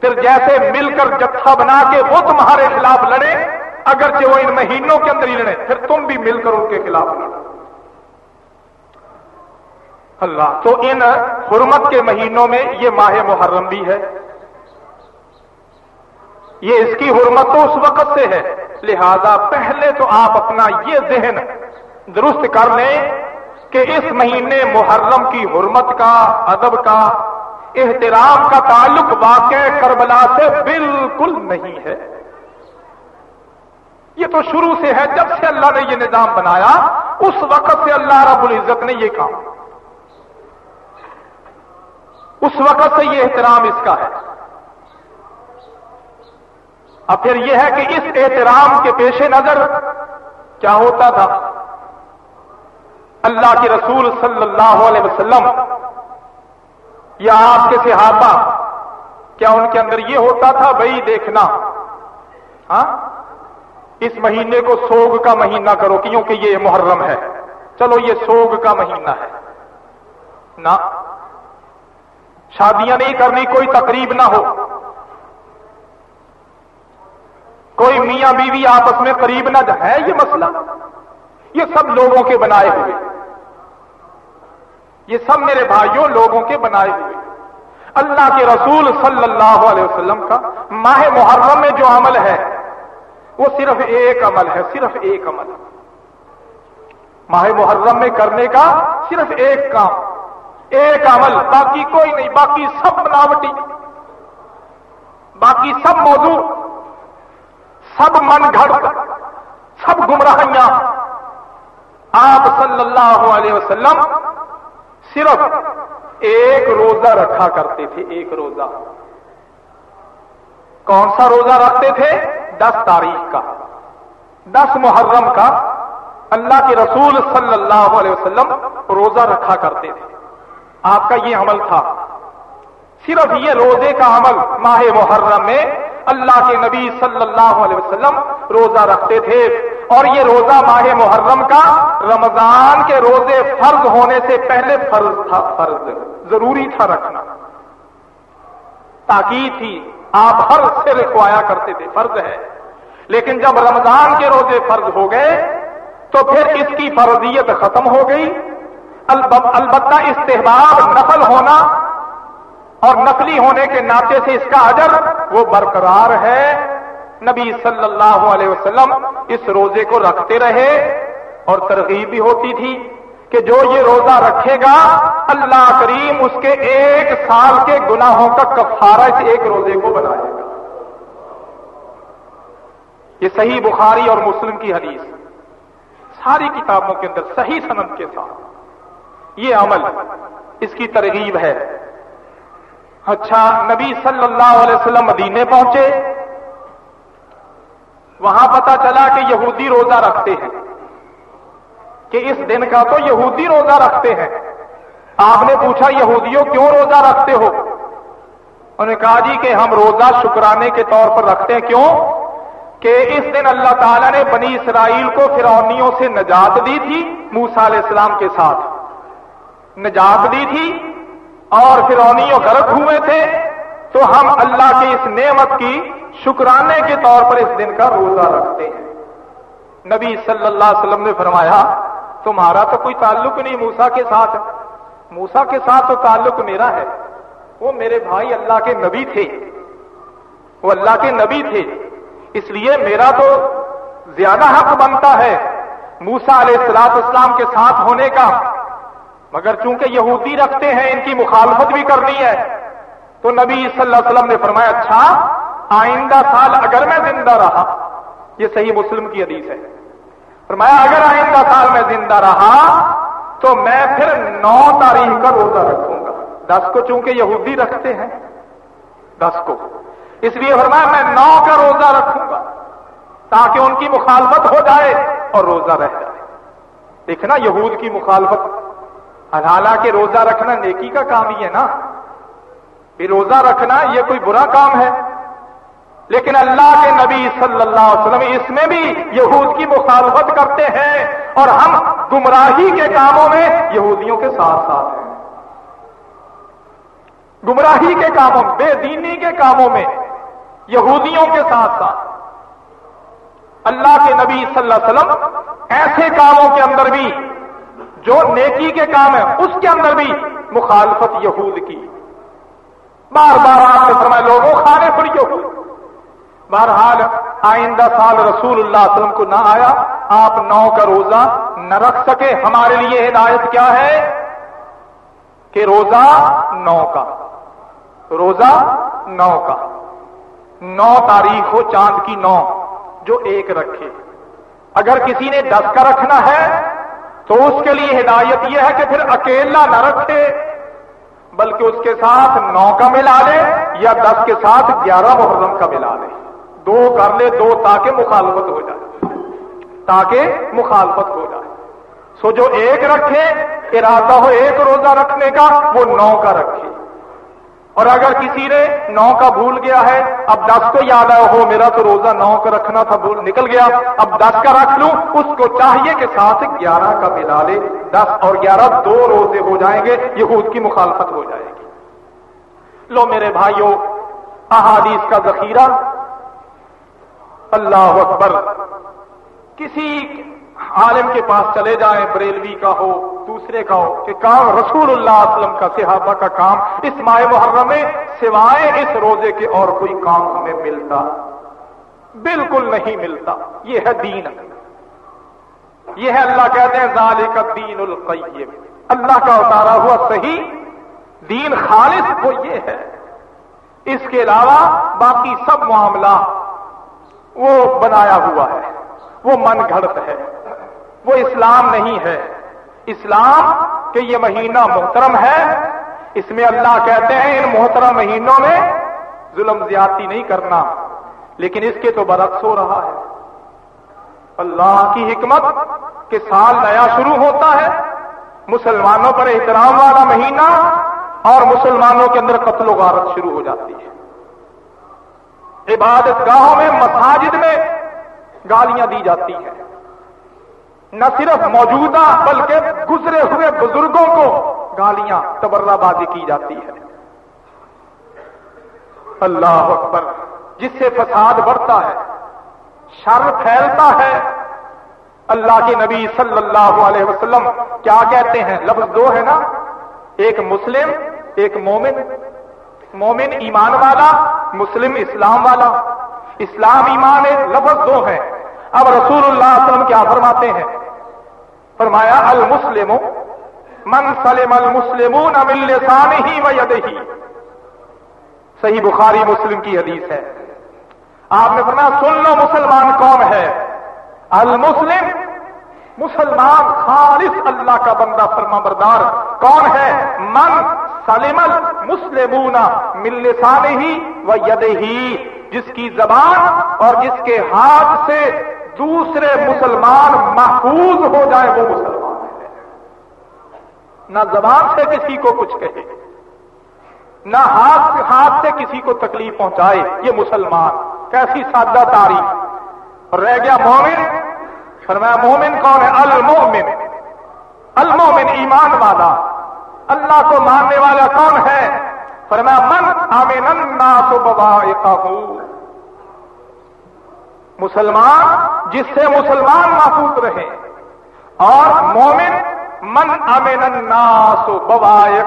پھر جیسے مل کر جتھا بنا کے وہ تمہارے خلاف لڑے اگرچہ وہ ان مہینوں کے اندر ہی لڑے پھر تم بھی مل کر ان کے خلاف لڑو۔ اللہ. تو ان حرمت کے مہینوں میں یہ ماہ محرم بھی ہے. یہ اس کی حرمت تو اس وقت سے ہے. لہذا پہلے تو آپ اپنا یہ ذہن درست کر لیں کہ اس مہینے محرم کی حرمت کا، ادب کا، احترام کا تعلق واقع کربلا سے بالکل نہیں ہے. یہ تو شروع سے ہے. جب سے اللہ نے یہ نظام بنایا، اس وقت سے اللہ رب العزت نے یہ کہا اس وقت سے یہ احترام اس کا ہے۔ اب پھر یہ ہے کہ اس احترام کے پیش نظر کیا ہوتا تھا؟ اللہ کے رسول صلی اللہ علیہ وسلم یا آپ کے صحابہ، کیا ان کے اندر یہ ہوتا تھا، بھائی دیکھنا ہاں؟ اس مہینے کو سوگ کا مہینہ کرو، کیونکہ یہ محرم ہے۔ چلو یہ سوگ کا مہینہ ہے۔ نہ شادیاں نہیں کرنی، کوئی تقریب نہ ہو۔ کوئی میاں بیوی آپس میں قریب نہ ہے یہ مسئلہ؟ یہ سب لوگوں کے بنائے ہوئے۔ یہ سب میرے بھائیوں لوگوں کے بنائے ہوئے۔ اللہ کے رسول صلی اللہ علیہ وسلم کا ماہ محرم میں جو عمل ہے، وہ صرف ایک عمل ہے، صرف ایک عمل۔ ماہ محرم میں کرنے کا صرف ایک کام۔ ایک عمل، باقی کوئی نہیں، باقی سب بناوٹی باقی سب موضوع، سب من گھڑ، سب گمراہیاں۔ آپ صلی اللہ علیہ وسلم صرف ایک روزہ رکھا کرتے تھے، ایک روزہ۔ کون سا روزہ رکھتے تھے؟ دس تاریخ کا، دس محرم کا۔ اللہ کے رسول صلی اللہ علیہ وسلم روزہ رکھا کرتے تھے۔ آپ کا یہ عمل تھا۔ صرف یہ روزے کا عمل ماہ محرم میں اللہ کے نبی صلی اللہ علیہ وسلم روزہ رکھتے تھے۔ اور یہ روزہ ماہ محرم کا رمضان کے روزے فرض ہونے سے پہلے فرض تھا فرض، ضروری تھا رکھنا۔ تاکید تھی، آپ ہر سے رکھوایا کرتے تھے، فرض ہے۔ لیکن جب رمضان کے روزے فرض ہو گئے تو پھر اس کی فرضیت ختم ہو گئی۔ البتہ استحباب نفل ہونا اور نقلی ہونے کے ناطے سے اس کا اجر وہ برقرار ہے۔ نبی صلی اللہ علیہ وسلم اس روزے کو رکھتے رہے اور ترغیب بھی ہوتی تھی کہ جو یہ روزہ رکھے گا، اللہ کریم اس کے ایک سال کے گناہوں کا کفارہ اس ایک روزے کو بنائے گا۔ یہ صحیح بخاری اور مسلم کی حدیث، ساری کتابوں کے اندر صحیح صنعت کے ساتھ۔ یہ عمل اس کی ترغیب ہے۔ اچھا نبی صلی اللہ علیہ وسلم مدینے پہنچے۔ وہاں پتا چلا کہ یہودی روزہ رکھتے ہیں۔ کہ اس دن کا تو یہودی روزہ رکھتے ہیں۔ آپ نے پوچھا، یہودیوں کیوں روزہ رکھتے ہو؟ انہوں نے کہا جی کہ ہم روزہ شکرانے کے طور پر رکھتے ہیں۔ کیوں؟ کہ اس دن اللہ تعالیٰ نے بنی اسرائیل کو فرونیوں سے نجات دی تھی موسا علیہ السلام کے ساتھ۔ نجات دی تھی اور فرونیوں غرق ہوئے تھے، تو ہم اللہ کی اس نعمت کی شکرانے کے طور پر اس دن کا روزہ رکھتے ہیں۔ نبی صلی اللہ علیہ وسلم نے فرمایا، تمہارا تو کوئی تعلق نہیں موسا کے ساتھ۔ موسا کے ساتھ تو تعلق میرا ہے۔ وہ میرے بھائی اللہ کے نبی تھے۔ وہ اللہ کے نبی تھے۔ اس لیے میرا تو زیادہ حق بنتا ہے موسا علیہ السلاط اسلام کے ساتھ ہونے کا۔ مگر چونکہ یہودی رکھتے ہیں، ان کی مخالفت بھی کرنی ہے۔ تو نبی صلی اللہ علیہ وسلم نے فرمایا اچھا آئندہ سال اگر میں زندہ رہا، یہ صحیح مسلم کی حدیث ہے۔ فرمایا، اگر آئندہ سال میں زندہ رہا، تو میں پھر نو تاریخ کا روزہ رکھوں گا۔ دس کو چونکہ یہودی رکھتے ہیں، دس کو۔ اس لیے فرمایا، میں نو کا روزہ رکھوں گا، تاکہ ان کی مخالفت ہو جائے اور روزہ رہ جائے۔ دیکھنا، یہود کی مخالفت حالانکہ روزہ رکھنا نیکی کا کام ہی ہے نا۔ روزہ رکھنا یہ کوئی برا کام ہے۔ لیکن اللہ کے نبی صلی اللہ علیہ وسلم اس میں بھی یہود کی مخالفت کرتے ہیں اور ہم گمراہی کے کاموں میں یہودیوں کے ساتھ ساتھ ہیں۔ گمراہی کے کاموں بے دینی کے کاموں میں یہودیوں کے ساتھ ساتھ۔ اللہ کے نبی صلی اللہ علیہ وسلم ایسے کاموں کے اندر بھی جو نیکی کے کام ہے اس کے اندر بھی مخالفت یہود کی۔ بار بار آپ نے فرمایا، لوگوں کھانے پڑی یہود۔ بہرحال، آئندہ سال رسول اللہ علیہ وسلم کو نہ آیا، آپ نو کا روزہ نہ رکھ سکے۔ ہمارے لیے ہدایت کیا ہے؟ کہ روزہ نو کا۔ روزہ نو کا۔ نو تاریخ ہو، چاند کی نو، جو ایک رکھے۔ اگر کسی نے دس کا رکھنا ہے تو اس کے لیے ہدایت یہ ہے کہ پھر اکیلا نہ رکھے، بلکہ اس کے ساتھ نو کا ملا لے یا دس کے ساتھ گیارہ محرم کا ملا لے۔ دو کر لے، دو تاکہ مخالفت ہو جائے۔ تاکہ مخالفت ہو جائے۔ سو جو ایک رکھے، ارادہ ہو ایک روزہ رکھنے کا، وہ نو کا رکھے۔ اور اگر کسی نے نو کا بھول گیا ہے، اب دس کو یاد آیا ہو میرا تو روزہ نو کا رکھنا تھا، بھول نکل گیا۔ اب دس کا رکھ لوں، اس کو چاہیے کہ ساتھ گیارہ کا ملا لے۔ دس اور گیارہ دو روزے ہو جائیں گے، یہود کی مخالفت ہو جائے گی۔ لو میرے بھائیوں، احادیث کا ذخیرہ۔ اللہ اکبر۔ کسی عالم کے پاس چلے جائیں بریلوی کا ہو دوسرے کا ہو کہ کام رسول اللہ علیہ وسلم کا صحابہ کا کام اس ماہ محرم میں سوائے اس روزے کے اور کوئی کام ہمیں ملتا۔ بالکل نہیں ملتا۔ یہ ہے دین۔ یہ ہے اللہ کہتے ہیں ذالک الدین القیم۔ اللہ کا اتارا ہوا صحیح دین خالص وہ یہ ہے۔ اس کے علاوہ باقی سب معاملہ وہ بنایا ہوا ہے۔ وہ من گھڑت ہے۔ وہ اسلام نہیں ہے۔ اسلام کہ یہ مہینہ محترم ہے، اس میں اللہ کہتے ہیں ان محترم مہینوں میں ظلم زیادتی نہیں کرنا۔ لیکن اس کے تو برعکس ہو رہا ہے۔ اللہ کی حکمت کہ سال نیا شروع ہوتا ہے، مسلمانوں پر احترام والا مہینہ اور مسلمانوں کے اندر قتل و غارت شروع ہو جاتی ہے۔ عبادت گاہوں میں، مساجد میں گالیاں دی جاتی ہیں۔ نہ صرف موجودہ بلکہ گزرے ہوئے بزرگوں کو گالیاں تبرہ بازی کی جاتی ہے اللہ اکبر، جس سے فساد بڑھتا ہے، شر پھیلتا ہے۔ اللہ کے نبی صلی اللہ علیہ وسلم کیا کہتے ہیں؟ لفظ دو ہے نا۔ ایک مسلم، ایک مومن۔ مومن ایمان والا، مسلم اسلام والا۔ اسلام ایمان ایک لفظ دو ہے اب رسول اللہ علیہ وسلم کیا فرماتے ہیں؟ فرمایا، المسلم من سلم المسلمون من لسانه و یده. صحیح بخاری مسلم کی حدیث ہے۔ آپ نے فرمایا، سن لو مسلمان کون ہے۔ المسلم، مسلمان خالص اللہ کا بندہ فرما بردار کون ہے؟ من سلم المسلمون من لسانه و یده۔ جس کی زبان اور جس کے ہاتھ سے دوسرے مسلمان محفوظ ہو جائے وہ مسلمان ہے۔ نہ زبان سے کسی کو کچھ کہے، نہ ہاتھ ہاتھ سے کسی کو تکلیف پہنچائے، یہ مسلمان۔ کیسی سادہ تاریخ۔ رہ گیا مومن۔ فرمایا، مومن کون ہے؟ المومن المومن ایمان والا۔ اللہ کو ماننے والا کون ہے؟ فرمایا، من آمین الناس ببائقہ مسلمان جس سے مسلمان محفوظ رہے۔ اور مومن، من امن الناس بوائے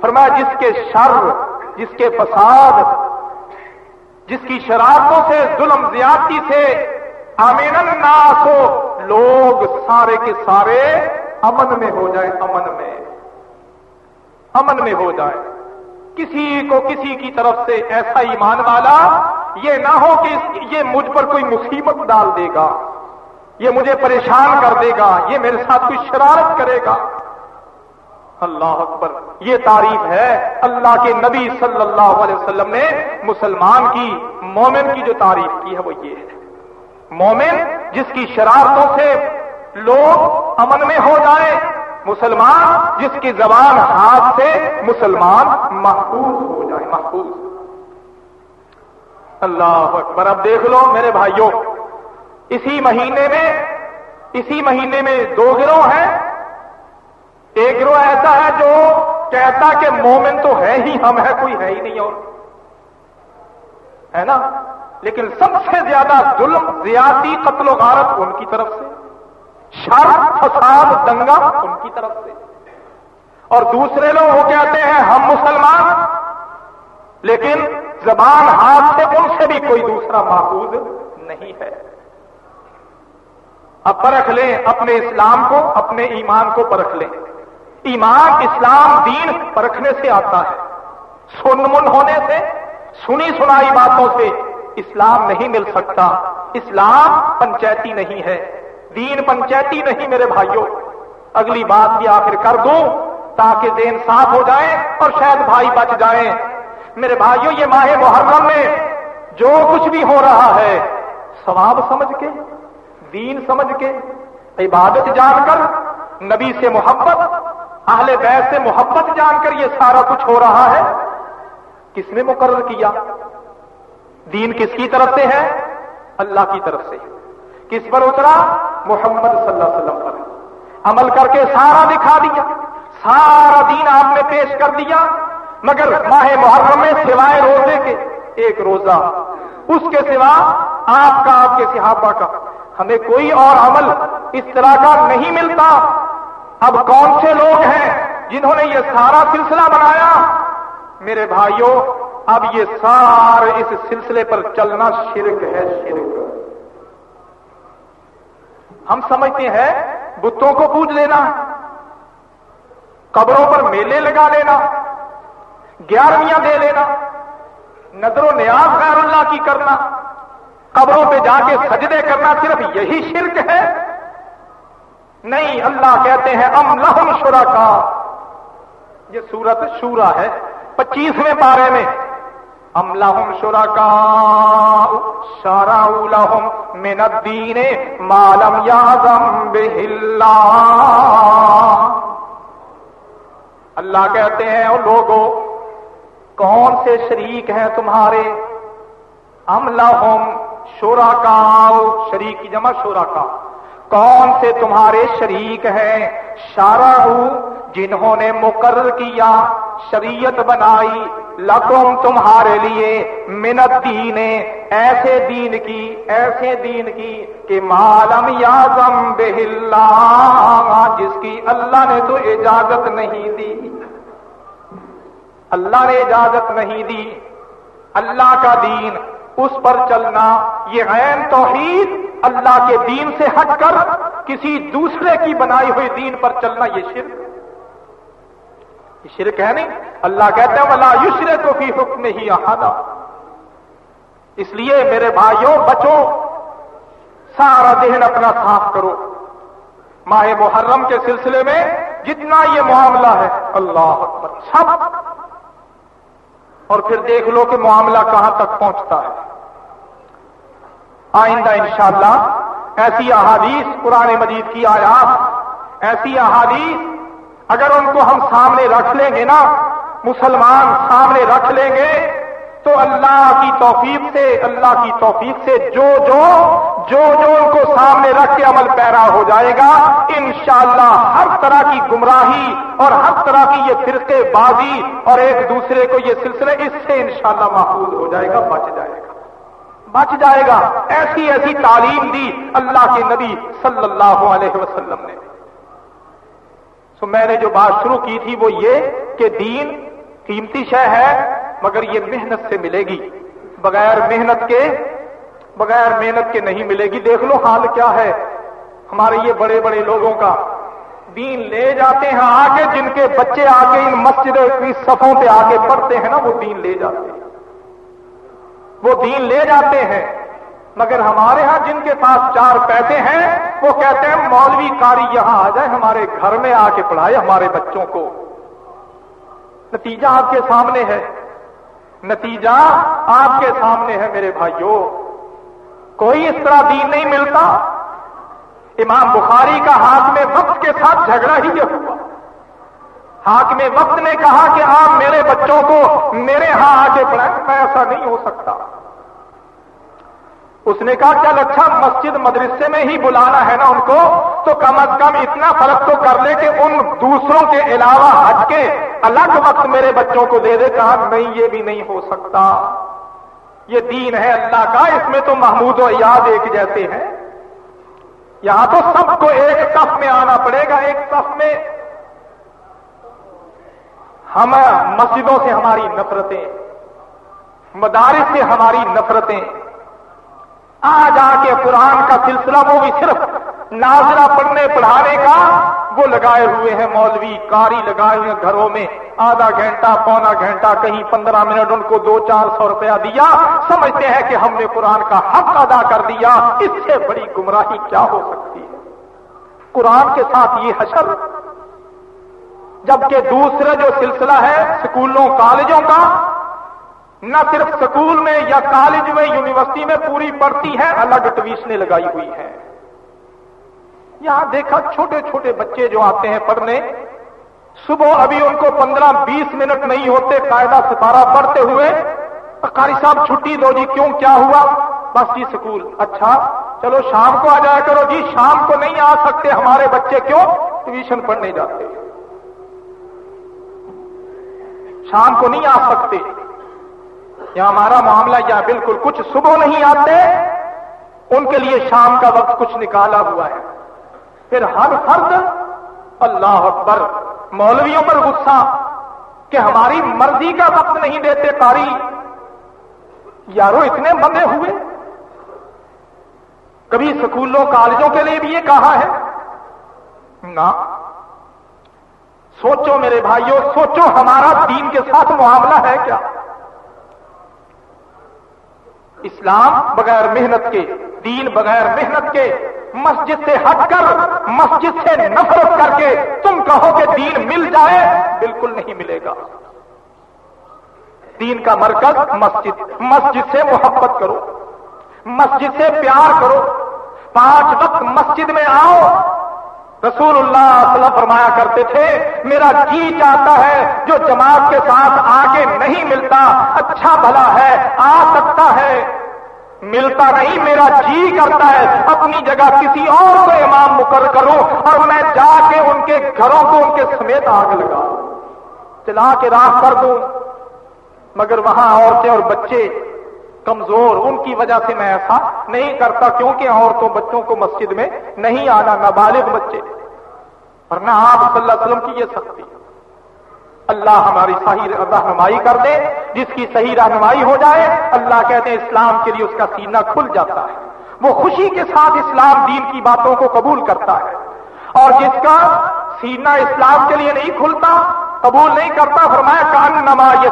فرمایا جس کے شر، جس کے فساد، جس کی شرارتوں سے، ظلم زیادتی سے امین الناس ہو لوگ سارے کے سارے امن میں ہو جائے امن میں۔ امن میں ہو جائے کسی کو کسی کی طرف سے ایسا ایمان والا یہ نہ ہو کہ یہ مجھ پر کوئی مصیبت ڈال دے گا، یہ مجھے پریشان کر دے گا، یہ میرے ساتھ کوئی شرارت کرے گا۔ اللہ اکبر، یہ تعریف ہے اللہ کے نبی صلی اللہ علیہ وسلم نے مسلمان کی، مومن کی جو تعریف کی ہے وہ یہ ہے۔ مومن جس کی شرارتوں سے لوگ امن میں ہو جائیں مسلمان جس کی زبان ہاتھ سے مسلمان محفوظ ہو جائے، محفوظ۔ اللہ اکبر۔ اب دیکھ لو میرے بھائیوں، اسی مہینے میں، اسی مہینے میں دو گروہ ہیں۔ ایک گروہ ایسا ہے جو کہتا کہ مومن تو ہے ہی، ہم ہے کوئی ہے ہی نہیں اور۔ ہے نا؟ لیکن سب سے زیادہ ظلم، زیادتی، قتل و غارت ان کی طرف سے۔ شر، فساد، دنگا، ان کی طرف سے۔ اور دوسرے لوگ وہ کہتے ہیں، ہم مسلمان۔ لیکن زبان ہاتھ سے ان سے بھی کوئی دوسرا محفوظ نہیں ہے۔ اب پرکھ لیں اپنے اسلام کو، اپنے ایمان کو پرکھ لیں۔ ایمان، اسلام، دین پرکھنے سے آتا ہے۔ سن من ہونے سے، سنی سنائی باتوں سے اسلام نہیں مل سکتا۔ اسلام پنچایتی نہیں ہے۔ دین پنچایتی نہیں میرے بھائیوں اگلی بات کی آخر کر دوں تاکہ دین صاف ہو جائے اور شاید بھائی بچ جائیں۔ میرے بھائیوں یہ ماہ محرم میں جو کچھ بھی ہو رہا ہے، ثواب سمجھ کے، دین سمجھ کے، عبادت جان کر، نبی سے محبت، اہل بیت سے محبت جان کر یہ سارا کچھ ہو رہا ہے، کس نے مقرر کیا؟ دین کس کی طرف سے ہے؟ اللہ کی طرف سے۔ ہے کس پر اترا؟ محمد صلی اللہ علیہ وسلم پر۔ عمل کر کے سارا دکھا دیا، سارا دین آپ نے پیش کر دیا، مگر ماہ محرم میں سوائے روزے کے ایک روزہ۔ اس کے سوا آپ کا، آپ کے صحابہ کا۔ ہمیں کوئی اور عمل اس طرح کا نہیں ملتا۔ اب کون سے لوگ ہیں جنہوں نے یہ سارا سلسلہ بنایا؟ میرے بھائیوں، اب یہ سارے اس سلسلے پر چلنا شرک ہے، شرک۔ ہم سمجھتے ہیں بتوں کو پوج لینا، قبروں پر میلے لگا لینا، گیارہویں دے لینا، نظر و نیاز غیر اللہ کی کرنا، قبروں پہ جا کے سجدے کرنا صرف یہی شرک ہے؟ نہیں، اللہ کہتے ہیں، ام لہم شرا کا یہ سورت شورا ہے، پچیسویں پارے میں۔ ام لہم شرا کا شارا لہم من الدین مالم یازم بہلا اللہ کہتے ہیں اور لوگوں کون سے شریک ہیں تمہارے؟ ام لہم شورا شریک کی جمع شورا کا کون سے تمہارے شریک ہیں؟ شارا جنہوں نے مقرر کیا۔ شریعت بنائی، لکم تمہارے لیے منت دین ایسے دین کی، ایسے دین کی کہ مالم یازم بہلا جس کی اللہ نے تو اجازت نہیں دی۔ اللہ نے اجازت نہیں دی۔ اللہ کا دین، اس پر چلنا، یہ عین توحید، اللہ کے دین سے ہٹ کر کسی دوسرے کی بنائی ہوئی دین پر چلنا، یہ شرک۔ یہ شرک ہے نہیں۔ اللہ کہتے ہیں، ولا یشر تو بھی حکم ہی احاطہ اس لیے میرے بھائیوں، بچوں، سارا دہن اپنا صاف کرو۔ ماہ محرم کے سلسلے میں جتنا یہ معاملہ ہے، اللہ اکبر، سب۔ اور پھر دیکھ لو کہ معاملہ کہاں تک پہنچتا ہے۔ آئندہ انشاءاللہ ایسی احادیث قرآن مجید کی آیات، ایسی احادیث اگر ان کو ہم سامنے رکھ لیں گے نا، مسلمان سامنے رکھ لیں گے، تو اللہ کی توفیق سے، اللہ کی توفیق سے جو جو جو جو ان کو سامنے رکھ کے عمل پیرا ہو جائے گا، انشاءاللہ ہر طرح کی گمراہی اور ہر طرح کی یہ فرقے بازی اور ایک دوسرے کو یہ سلسلے اس سے انشاءاللہ محفوظ ہو جائے گا، بچ جائے گا۔ بچ جائے گا۔ ایسی ایسی تعلیم دی اللہ کے نبی صلی اللہ علیہ وسلم نے۔ سو میں نے جو بات شروع کی تھی وہ یہ کہ دین قیمتی شہ ہے، مگر یہ محنت سے ملے گی۔ بغیر محنت کے، بغیر محنت کے نہیں ملے گی۔ دیکھ لو حال کیا ہے ہمارے یہ بڑے بڑے لوگوں کا۔ دین لے جاتے ہیں آگے، جن کے بچے آگے ان مسجد کی صفوں پہ آگے پڑھتے ہیں نا، وہ دین لے جاتے ہیں۔ وہ دین لے جاتے ہیں۔ مگر ہمارے ہاں جن کے پاس چار پیسے ہیں، وہ کہتے ہیں، مولوی کاری یہاں آ جائے، ہمارے گھر میں آ کے پڑھائے ہمارے بچوں کو۔ نتیجہ آپ کے سامنے ہے۔ نتیجہ آپ کے سامنے ہے میرے بھائیوں کوئی اس طرح دین نہیں ملتا۔ امام بخاری کا ہاتھ میں وقت کے ساتھ جھگڑا ہی یہ ہوا۔ ہاتھ میں وقت نے کہا کہ آپ میرے بچوں کو میرے ہاں آگے پڑھائیں میں ایسا نہیں ہو سکتا۔ اس نے کہا، چل اچھا مسجد مدرسے میں ہی بلانا ہے نا ان کو، تو کم از کم اتنا فرق تو کر لے کہ ان دوسروں کے علاوہ ہٹ کے الگ وقت میرے بچوں کو دے دے. کہا، نہیں، یہ بھی نہیں ہو سکتا۔ یہ دین ہے اللہ کا، اس میں تو محمود و یاد ایک جیسے ہیں۔ یہاں تو سب کو ایک صف میں آنا پڑے گا، ایک صف میں۔ ہم مسجدوں سے ہماری نفرتیں، مدارس سے ہماری نفرتیں۔ آج آ کے قرآن کا سلسلہ وہ بھی صرف ناظرہ پڑھنے پڑھانے کا، وہ لگائے ہوئے ہیں مولوی، کاری لگائے ہوئے گھروں میں، آدھا گھنٹہ، پونا گھنٹہ، کہیں پندرہ منٹ ان کو دو چار سو روپیہ دیا۔ سمجھتے ہیں کہ ہم نے قرآن کا حق ادا کر دیا، اس سے بڑی گمراہی کیا ہو سکتی ہے؟ قرآن کے ساتھ یہ حشر، جبکہ دوسرا جو سلسلہ ہے اسکولوں کالجوں کا نہ صرف سکول میں یا کالج میں، یونیورسٹی میں پوری پڑتی ہے، الگ ٹویشنیں لگائی ہوئی ہیں۔ یہاں دیکھا چھوٹے چھوٹے بچے جو آتے ہیں پڑھنے، صبح ابھی ان کو پندرہ بیس منٹ نہیں ہوتے قاعدہ ستارہ پڑھتے ہوئے قاری صاحب چھٹی دو جی کیوں، کیا ہوا؟ بس جی سکول۔ اچھا چلو شام کو آ جایا کرو جی شام کو نہیں آ سکتے ہمارے بچے، کیوں؟ ٹیوشن پڑھنے جاتے شام کو نہیں آ سکتے۔ یا ہمارا معاملہ یا بالکل کچھ صبح نہیں آتے، ان کے لیے شام کا وقت کچھ نکالا ہوا ہے۔ پھر ہر فرد اللہ اکبر، مولویوں پر غصہ کہ ہماری مرضی کا وقت نہیں دیتے قاری۔ یارو، اتنے بندے ہوئے۔ کبھی سکولوں، کالجوں کے لیے بھی یہ کہا ہے۔ نہ۔ سوچو میرے بھائیوں سوچو ہمارا دین کے ساتھ معاملہ ہے کیا؟ اسلام بغیر محنت کے، دین بغیر محنت کے، مسجد سے ہٹ کر، مسجد سے نفرت کر کے تم کہو کہ دین مل جائے، بالکل نہیں ملے گا۔ دین کا مرکز مسجد مسجد سے محبت کرو، مسجد سے پیار کرو۔ پانچ وقت مسجد میں آؤ رسول اللہ صلی اللہ فرمایا کرتے تھے، میرا جی چاہتا ہے جو جماعت کے ساتھ آگے نہیں ملتا اچھا بھلا ہے، آ سکتا ہے، ملتا نہیں، میرا جی کرتا ہے، اپنی جگہ کسی اور کو امام مقرر کروں اور میں جا کے ان کے گھروں کو ان کے سمیت آگ لگا چلا کے راہ کر دوں، مگر وہاں عورتیں اور بچے کمزور، ان کی وجہ سے میں ایسا نہیں کرتا کیونکہ عورتوں بچوں کو مسجد میں نہیں آنا نابالغ بچے۔ اور نہ آپ صلی اللہ علیہ وسلم کی یہ سختی۔ اللہ ہماری صحیح رہنمائی کر دے، جس کی صحیح رہنمائی ہو جائے، اللہ کہتے ہیں اسلام کے لیے اس کا سینہ کھل جاتا ہے۔ وہ خوشی کے ساتھ اسلام دین کی باتوں کو قبول کرتا ہے۔ اور جس کا سینہ اسلام کے لیے نہیں کھلتا قبول نہیں کرتا، فرمایا، کان نما یہ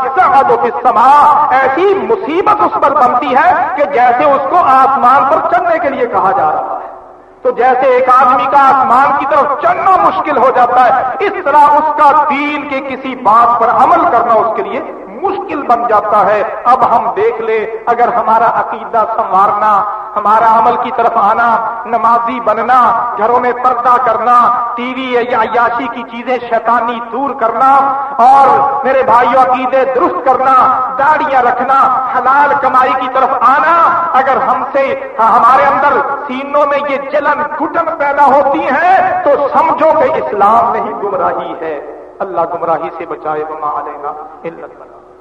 ایسی مصیبت اس پر بنتی ہے کہ جیسے اس کو آسمان پر چڑھنے کے لیے کہا جا رہا ہے۔ تو جیسے ایک آدمی کا آسمان کی طرف چڑھنا مشکل ہو جاتا ہے، اس طرح اس کا دین کے کسی بات پر عمل کرنا اس کے لیے مشکل بن جاتا ہے۔ اب ہم دیکھ لے اگر ہمارا عقیدہ سنوارنا ہمارا عمل کی طرف آنا، نمازی بننا، گھروں میں پردہ کرنا، ٹی وی یا عیاشی کی چیزیں شیطانی دور کرنا، اور میرے بھائیوں عقیدے درست کرنا، داڑیاں رکھنا، حلال کمائی کی طرف آنا۔ اگر ہم سے ہمارے اندر سینوں میں یہ جلن گٹن پیدا ہوتی ہے، تو سمجھو کہ اسلام نہیں گمراہی ہے۔ اللہ گمراہی سے بچائے، وما علینا اللہ